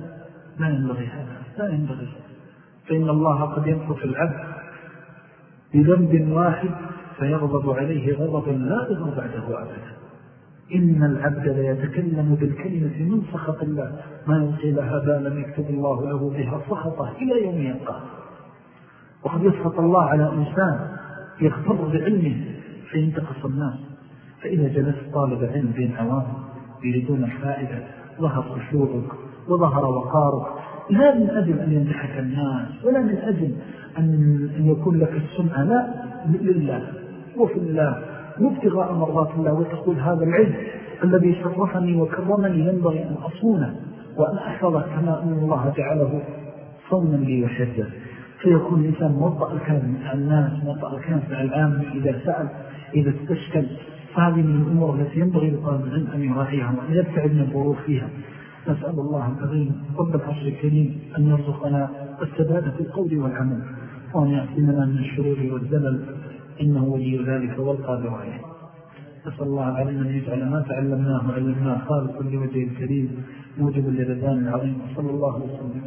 لا ينبغي هذا لا ينبغي. فإن الله قد ينقف العبد بذنب واحد فيغضب عليه غضبا لا يغضب بعده أبدا. إن العبد ليتكلم بالكلمة من سخط الله. ما يلقي لها بالا يكتب الله له بها سخطه إلى يوم يلقاه وقد يسخط الله على إنسان يغتر بعلمه فينتقص الناس. فإذا جلست طالب علم بين عوام يريدون الفائدة ظهر خشوعك وظهر وقارك. لا من أجل أن ينجحك الناس ولا من أجل أن يكون لك السمعة. لا لله. وفي الله. وابتغاء مرضات الله وتقول هذا العلم الذي شرفني وكرمني ينبغي أن أصونه وأن أحفظه كما أن الله جعله صوما لي وحده فيكون الإنسان موضع الكلام مع الناس موضع الكلام مع العام إذا سأل إذا استشكل. فهذه من الأمور التي ينبغي لطالب العلم أن يراعيها وأن يبتعد من الظروف فيها. نسأل الله العظيم رب العرش الكريم أن يرزقنا السداد في القول والعمل وأن يعصمنا من الشرور والزلل. إنه ولي ذلك والقادر عليه. نسأل الله العظيم أن يجعل ما تعلمناه وعلمناه خالقا لوجه الكريم موجب لرضان العظيم. صلى الله وسلم.